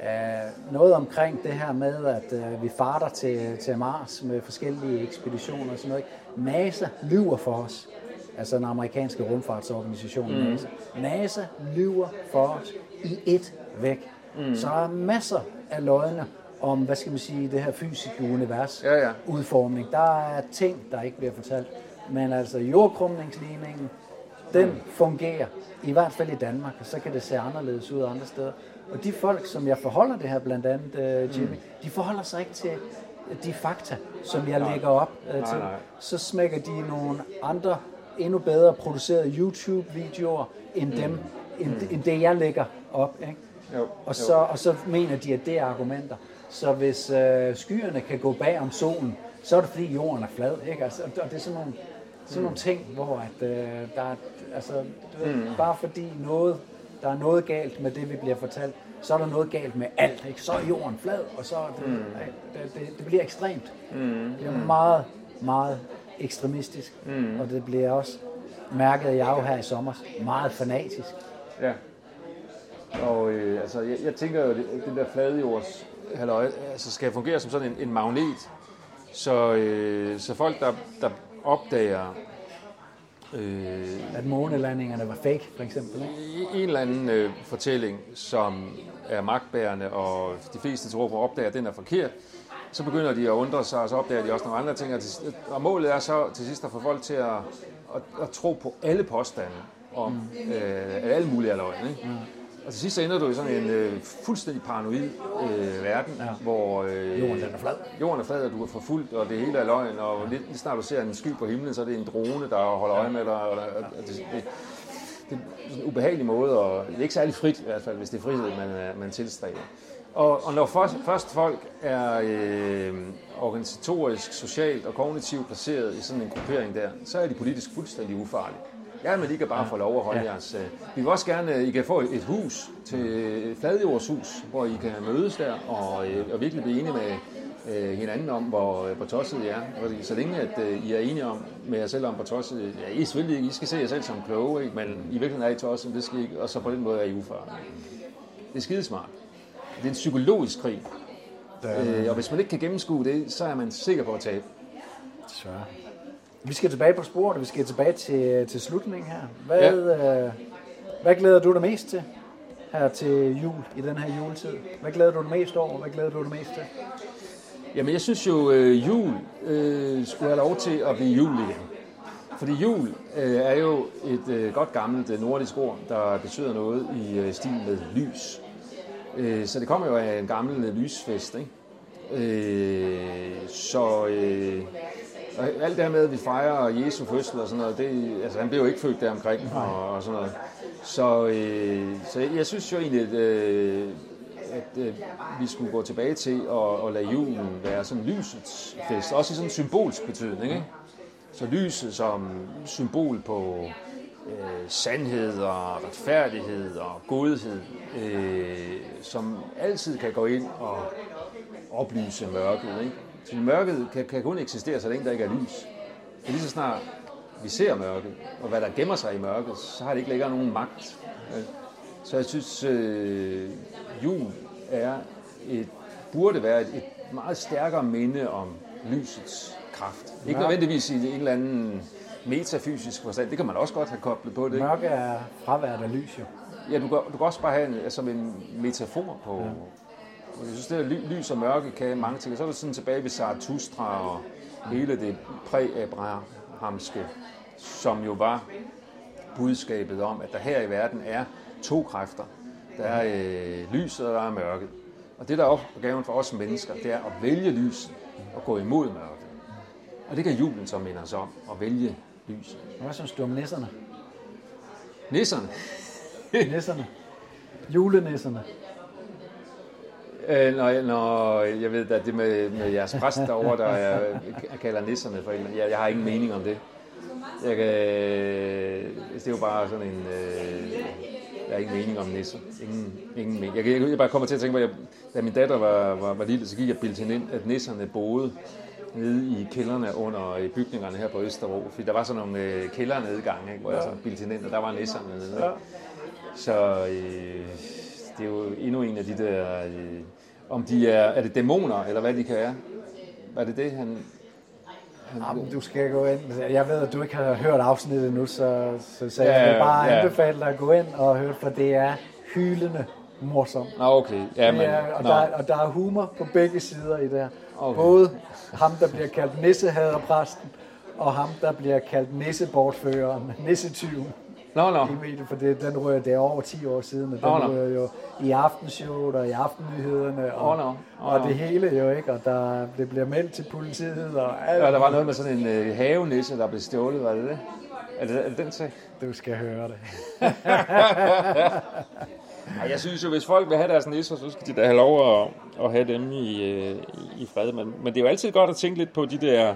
er noget omkring det her med, at øh, vi farter til, til Mars med forskellige ekspeditioner og sådan noget. NASA lyver for os. Altså den amerikanske rumfartsorganisation mm. NASA. NASA lyver for os i et væk. Mm. Så der er masser af løgne om, hvad skal man sige, det her fysiske univers Ja, ja. udformning. Der er ting, der ikke bliver fortalt. Men altså jordkrumningsligningen, den fungerer, i hvert fald i Danmark, og så kan det se anderledes ud andre steder. Og de folk, som jeg forholder det her, blandt andet uh, Jimmy, de forholder sig ikke til de fakta, som jeg lægger op uh, til. nej. Så smækker de nogle andre, endnu bedre producerede YouTube-videoer, end, dem, end, end det, jeg lægger op. Ikke? Jo, Og så, og så mener de, at det er argumenter. Så hvis øh, skyerne kan gå bag om solen, så er det fordi jorden er flad. Ikke? Altså, og det er sådan nogle, sådan nogle ting, hvor at, øh, der er, altså, du ved, bare fordi noget, der er noget galt med det, vi bliver fortalt, så er der noget galt med alt. Ikke? Så er jorden flad, og så er det, mm. det, det, det bliver ekstremt. Mm. Det er meget, meget ekstremistisk, mm. og det bliver også, mærket jeg jo her i sommer, meget fanatisk. Ja. Og øh, altså, jeg, jeg tænker jo, at den der fladejords halløj, altså skal fungere som sådan en, en magnet. Så, øh, så folk, der, der opdager øh, At månelandingerne var fake, for eksempel. Ikke? en eller anden øh, fortælling, som er magtbærende, og de fleste tror på at opdage, at den er forkert, så begynder de at undre sig, og så opdager de også nogle andre ting. Og, til, og målet er så til sidst at få folk til at, at, at tro på alle påstande om øh, at alle mulige er løgn. Ikke? Og til sidst så ender du i sådan en øh, fuldstændig paranoid øh, verden, ja. hvor øh, Jorden, den er flad. jorden er flad, og du er forfulgt, og det hele er løgn, og lidt, lige snart du ser en sky på himlen, så er det en drone, der holder øje med dig, og, der, og det, det, det er en ubehagelig måde, og det er ikke særlig frit i hvert fald, hvis det er frihed, man, er- man tilstræber. Og, og når først, først folk er øh, organisatorisk, socialt og kognitivt placeret i sådan en gruppering der, så er de politisk fuldstændig ufarlige. Ja, men I kan bare få lov at holde ja. jeres... Øh, vi vil også gerne, øh, I kan få et hus til fladjordshus, hvor I kan mødes der og, øh, og virkelig blive enige med øh, hinanden om, hvor, hvor tosset I er. Fordi så længe at øh, I er enige om, med jer selv om, hvor tosset ja, I er selvfølgelig ikke. I skal se jer selv som kloge, ikke? men i virkeligheden er I tosset, det skal I ikke, og så på den måde er I ufarlige. Det er skidesmart. Det er en psykologisk krig. Øh, og hvis man ikke kan gennemskue det, så er man sikker på at tabe. Desværre. Vi skal tilbage på sporet, og vi skal tilbage til, til slutningen her. Hvad, ja. øh, hvad glæder du dig mest til her til jul, i den her juletid? Hvad glæder du dig mest over? Hvad glæder du dig mest til? Jamen, jeg synes jo, øh, jul øh, skulle have lov til at blive jul igen. Fordi jul øh, er jo et øh, godt gammelt øh, nordisk ord, der betyder noget i øh, stil med lys. Øh, så det kommer jo af en gammel øh, lysfest, ikke? Øh, så øh, og alt det her med, at vi fejrer Jesu fødsel og sådan noget, det, altså han blev jo ikke født der omkring og, og sådan noget. Så, øh, så jeg, synes jo egentlig, at, øh, at øh, vi skulle gå tilbage til at, at lade julen være sådan lysets fest, også i sådan en symbolsk betydning. Ikke? Så lyset som symbol på øh, sandhed og retfærdighed og godhed, øh, som altid kan gå ind og oplyse mørket. Ikke? Så mørket kan, kan kun eksistere, så længe der ikke er lys. For lige så snart vi ser mørket, og hvad der gemmer sig i mørket, så har det ikke længere nogen magt. Så jeg synes, øh, jul er et, burde være et, et meget stærkere minde om lysets kraft. Ikke nødvendigvis i en eller anden metafysisk forstand. Det kan man også godt have koblet på det. Mørke er fraværet af lys jo. Ja, du kan, du kan også bare have en, som en metafor på... Ja. Jeg synes, det er ly, lys og mørke kan mange ting. Så er det sådan tilbage ved Zarathustra og hele det præ-abrahamske, som jo var budskabet om, at der her i verden er to kræfter. Der er øh, lyset, og der er mørket. Og det, der er opgaven for os mennesker, det er at vælge lyset og gå imod mørket. Og det kan julen så minde os om, at vælge lyset. Hvad synes du om nisserne? Nisserne, Nisserne. Julenisserne. Øh, når, når jeg ved, at det med, med jeres præst derovre, der jeg, jeg kalder nisserne for en, jeg, jeg har ingen mening om det. Jeg kan, det er jo bare sådan en, øh, jeg har ingen mening om nisser. Ingen, ingen mening. Jeg, jeg, jeg bare kommer til at tænke på, at jeg, da min datter var, var, var lille, så gik jeg bildt hende ind, at nisserne boede nede i kældrene under øh, bygningerne her på Østerbro. Fordi der var sådan nogle øh, kældernedgange, ikke, hvor jeg så bildte hende ind, og der var nisserne nede. ikke? Så øh, det er jo endnu en af de der, øh, om de er, er det dæmoner, eller hvad de kan være? Er det det, han... han Jamen, du skal gå ind. Jeg ved, at du ikke har hørt afsnittet nu, så, så, så Ja, jeg vil bare ja. anbefale dig at gå ind og høre, for det er hylende morsomt. Nå, okay. Ja, men, er, og, nå. der, er- og der er humor på begge sider i det her. Okay. Både ham, der bliver kaldt nissehaderpræsten, og ham, der bliver kaldt nissebortføreren, nissetyven Nå, nå. i mediet, for det, den rører, det er over 10 år siden, og den nå. rører jo i aftenshowet og i aftennyhederne, og, nå. Åh, og det hele jo ikke, og der, det bliver meldt til politiet, og alt, Ja, der var noget med sådan en øh, havenisse, der blev stjålet, var det det? Er det, er det den sag? du skal høre det. Ej, jeg synes jo, hvis folk vil have deres nisser, så skal de da have lov at, at have dem i, øh, i fred. Men, men det er jo altid godt at tænke lidt på de der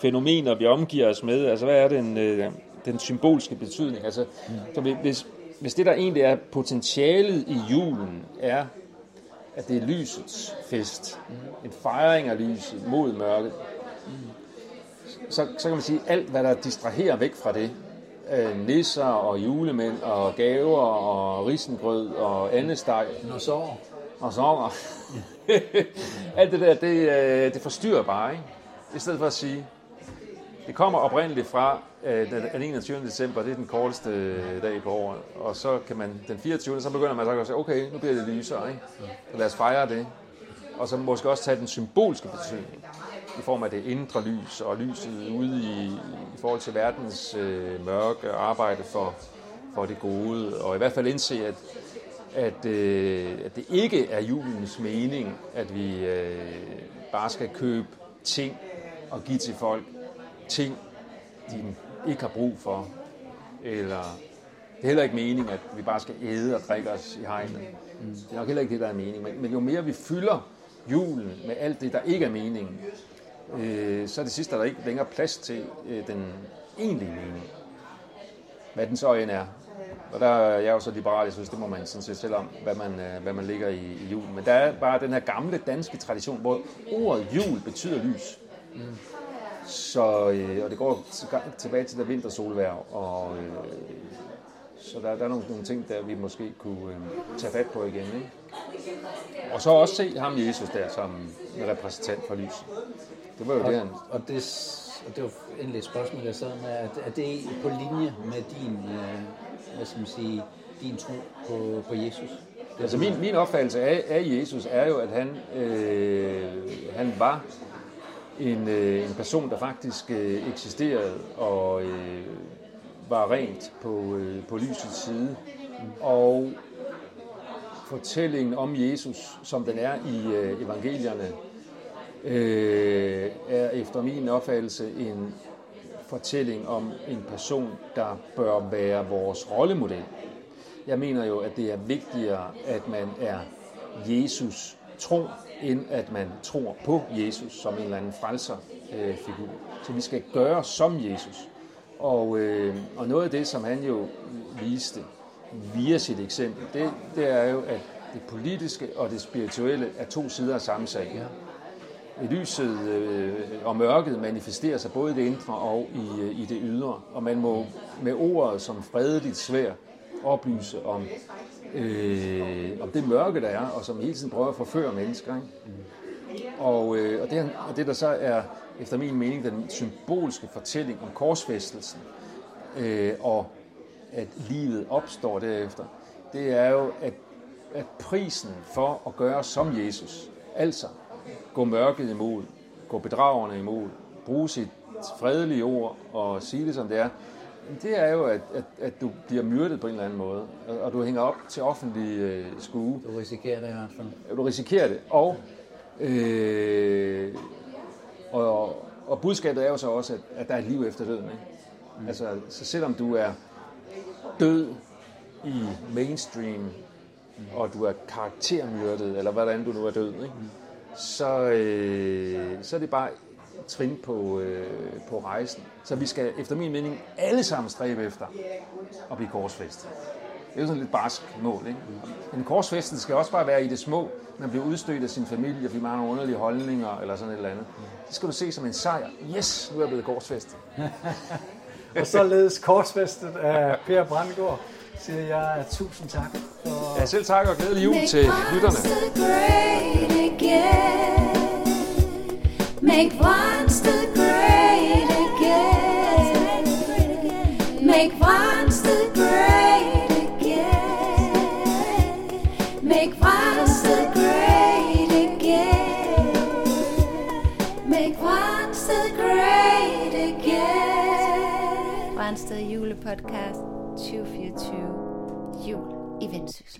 fænomener, vi omgiver os med. Altså, hvad er den, øh, den symbolske betydning? Altså, så hvis- hvis, det, der egentlig er potentialet i julen, er, at det er lysets fest, en fejring af lyset mod mørket, så, så kan man sige, alt hvad der distraherer væk fra det, øh, nisser og julemænd og gaver og risengrød og andesteg Nå så. og songer. alt det der, det, øh, det forstyrrer bare, ikke? I stedet for at sige, det kommer oprindeligt fra Øh, den den 21. december, det er den korteste øh, dag på året, og så kan man den 24. så begynder man så at sige, okay, nu bliver det lysere, ikke? Så lad os fejre det. Og så måske også tage den symbolske betydning i form af det indre lys og lyset ude i, i forhold til verdens øh, mørke og arbejde for, for det gode. Og i hvert fald indse, at, at, øh, at det ikke er julens mening, at vi øh, bare skal købe ting og give til folk ting, de ikke har brug for. Eller det er heller ikke meningen, at vi bare skal æde og drikke os i hegnet. Det er nok heller ikke det, der er meningen. Men, men jo mere vi fylder julen med alt det, der ikke er meningen, øh, så er det sidste, der er ikke længere plads til øh, den egentlige mening. Hvad den så end er. Og der er jeg jo så liberal, jeg synes, det må man sådan set selv om, hvad man, øh, hvad man ligger i, i julen. Men der er bare den her gamle danske tradition, hvor ordet jul betyder lys. Så, øh, og det går til- tilbage til det vintersolvær, og øh, så der, der er nogle, nogle ting, der vi måske kunne øh, tage fat på igen. Ikke? Og så også se ham Jesus der som en repræsentant for lyset. Det var jo det, han... Og det, og det var endelig et spørgsmål, jeg sad med, at, er det på linje med din, øh, hvad skal man sige, din tro på, på Jesus? Altså min, min opfattelse af, af Jesus er jo, at han, øh, han var en, øh, en person, der faktisk øh, eksisterede og øh, var rent på, øh, på lysets side. Og fortællingen om Jesus, som den er i øh, evangelierne, øh, er efter min opfattelse en fortælling om en person, der bør være vores rollemodel. Jeg mener jo, at det er vigtigere, at man er Jesus tro, end at man tror på Jesus som en eller anden frelserfigur. Så vi skal gøre som Jesus. Og, øh, og noget af det, som han jo viste via sit eksempel, det, det er jo, at det politiske og det spirituelle er to sider af samme sag. Lyset øh, og mørket manifesterer sig både i det indre og i, øh, i det ydre, og man må med ordet som fredeligt svær oplyse om, øh, om det mørke, der er, og som hele tiden prøver at forføre mennesker. Ikke? Og, øh, og, det, og det, der så er, efter min mening, den symbolske fortælling om korsfæstelsen, øh, og at livet opstår derefter, det er jo, at, at prisen for at gøre som Jesus, altså gå mørket imod, gå bedragerne imod, bruge sit fredelige ord og sige det som det er, det er jo, at, at, at du bliver myrdet på en eller anden måde, og, og du hænger op til offentlig øh, skue. du risikerer det i hvert fald. Du risikerer det. Og, øh, og, og budskabet er jo så også, at, at der er et liv efter døden. Ikke? Mm. Altså, så selvom du er død i mainstream, og du er karaktermyrdet, eller hvordan du nu er død, ikke? Så, øh, så er det bare trin på, øh, på rejsen. Så vi skal efter min mening alle sammen stræbe efter at blive korsfæstet. Det er jo sådan lidt barsk mål, ikke? Men korsfesten skal også bare være i det små. Man bliver udstødt af sin familie, fordi man har nogle underlige holdninger, eller sådan et eller andet. Det skal du se som en sejr. Yes, nu er jeg blevet korsfæstet. Og således korsfæstet af Per Brandgaard, siger jeg tusind tak. For, Ja, selv tak og glædelig jul til lytterne. Monster great again. Make Monster great Make Monster great again. Make Monster great again. Make Monster great again. Brøndsted Julepodcast 2024. Jul i Vendsyssel.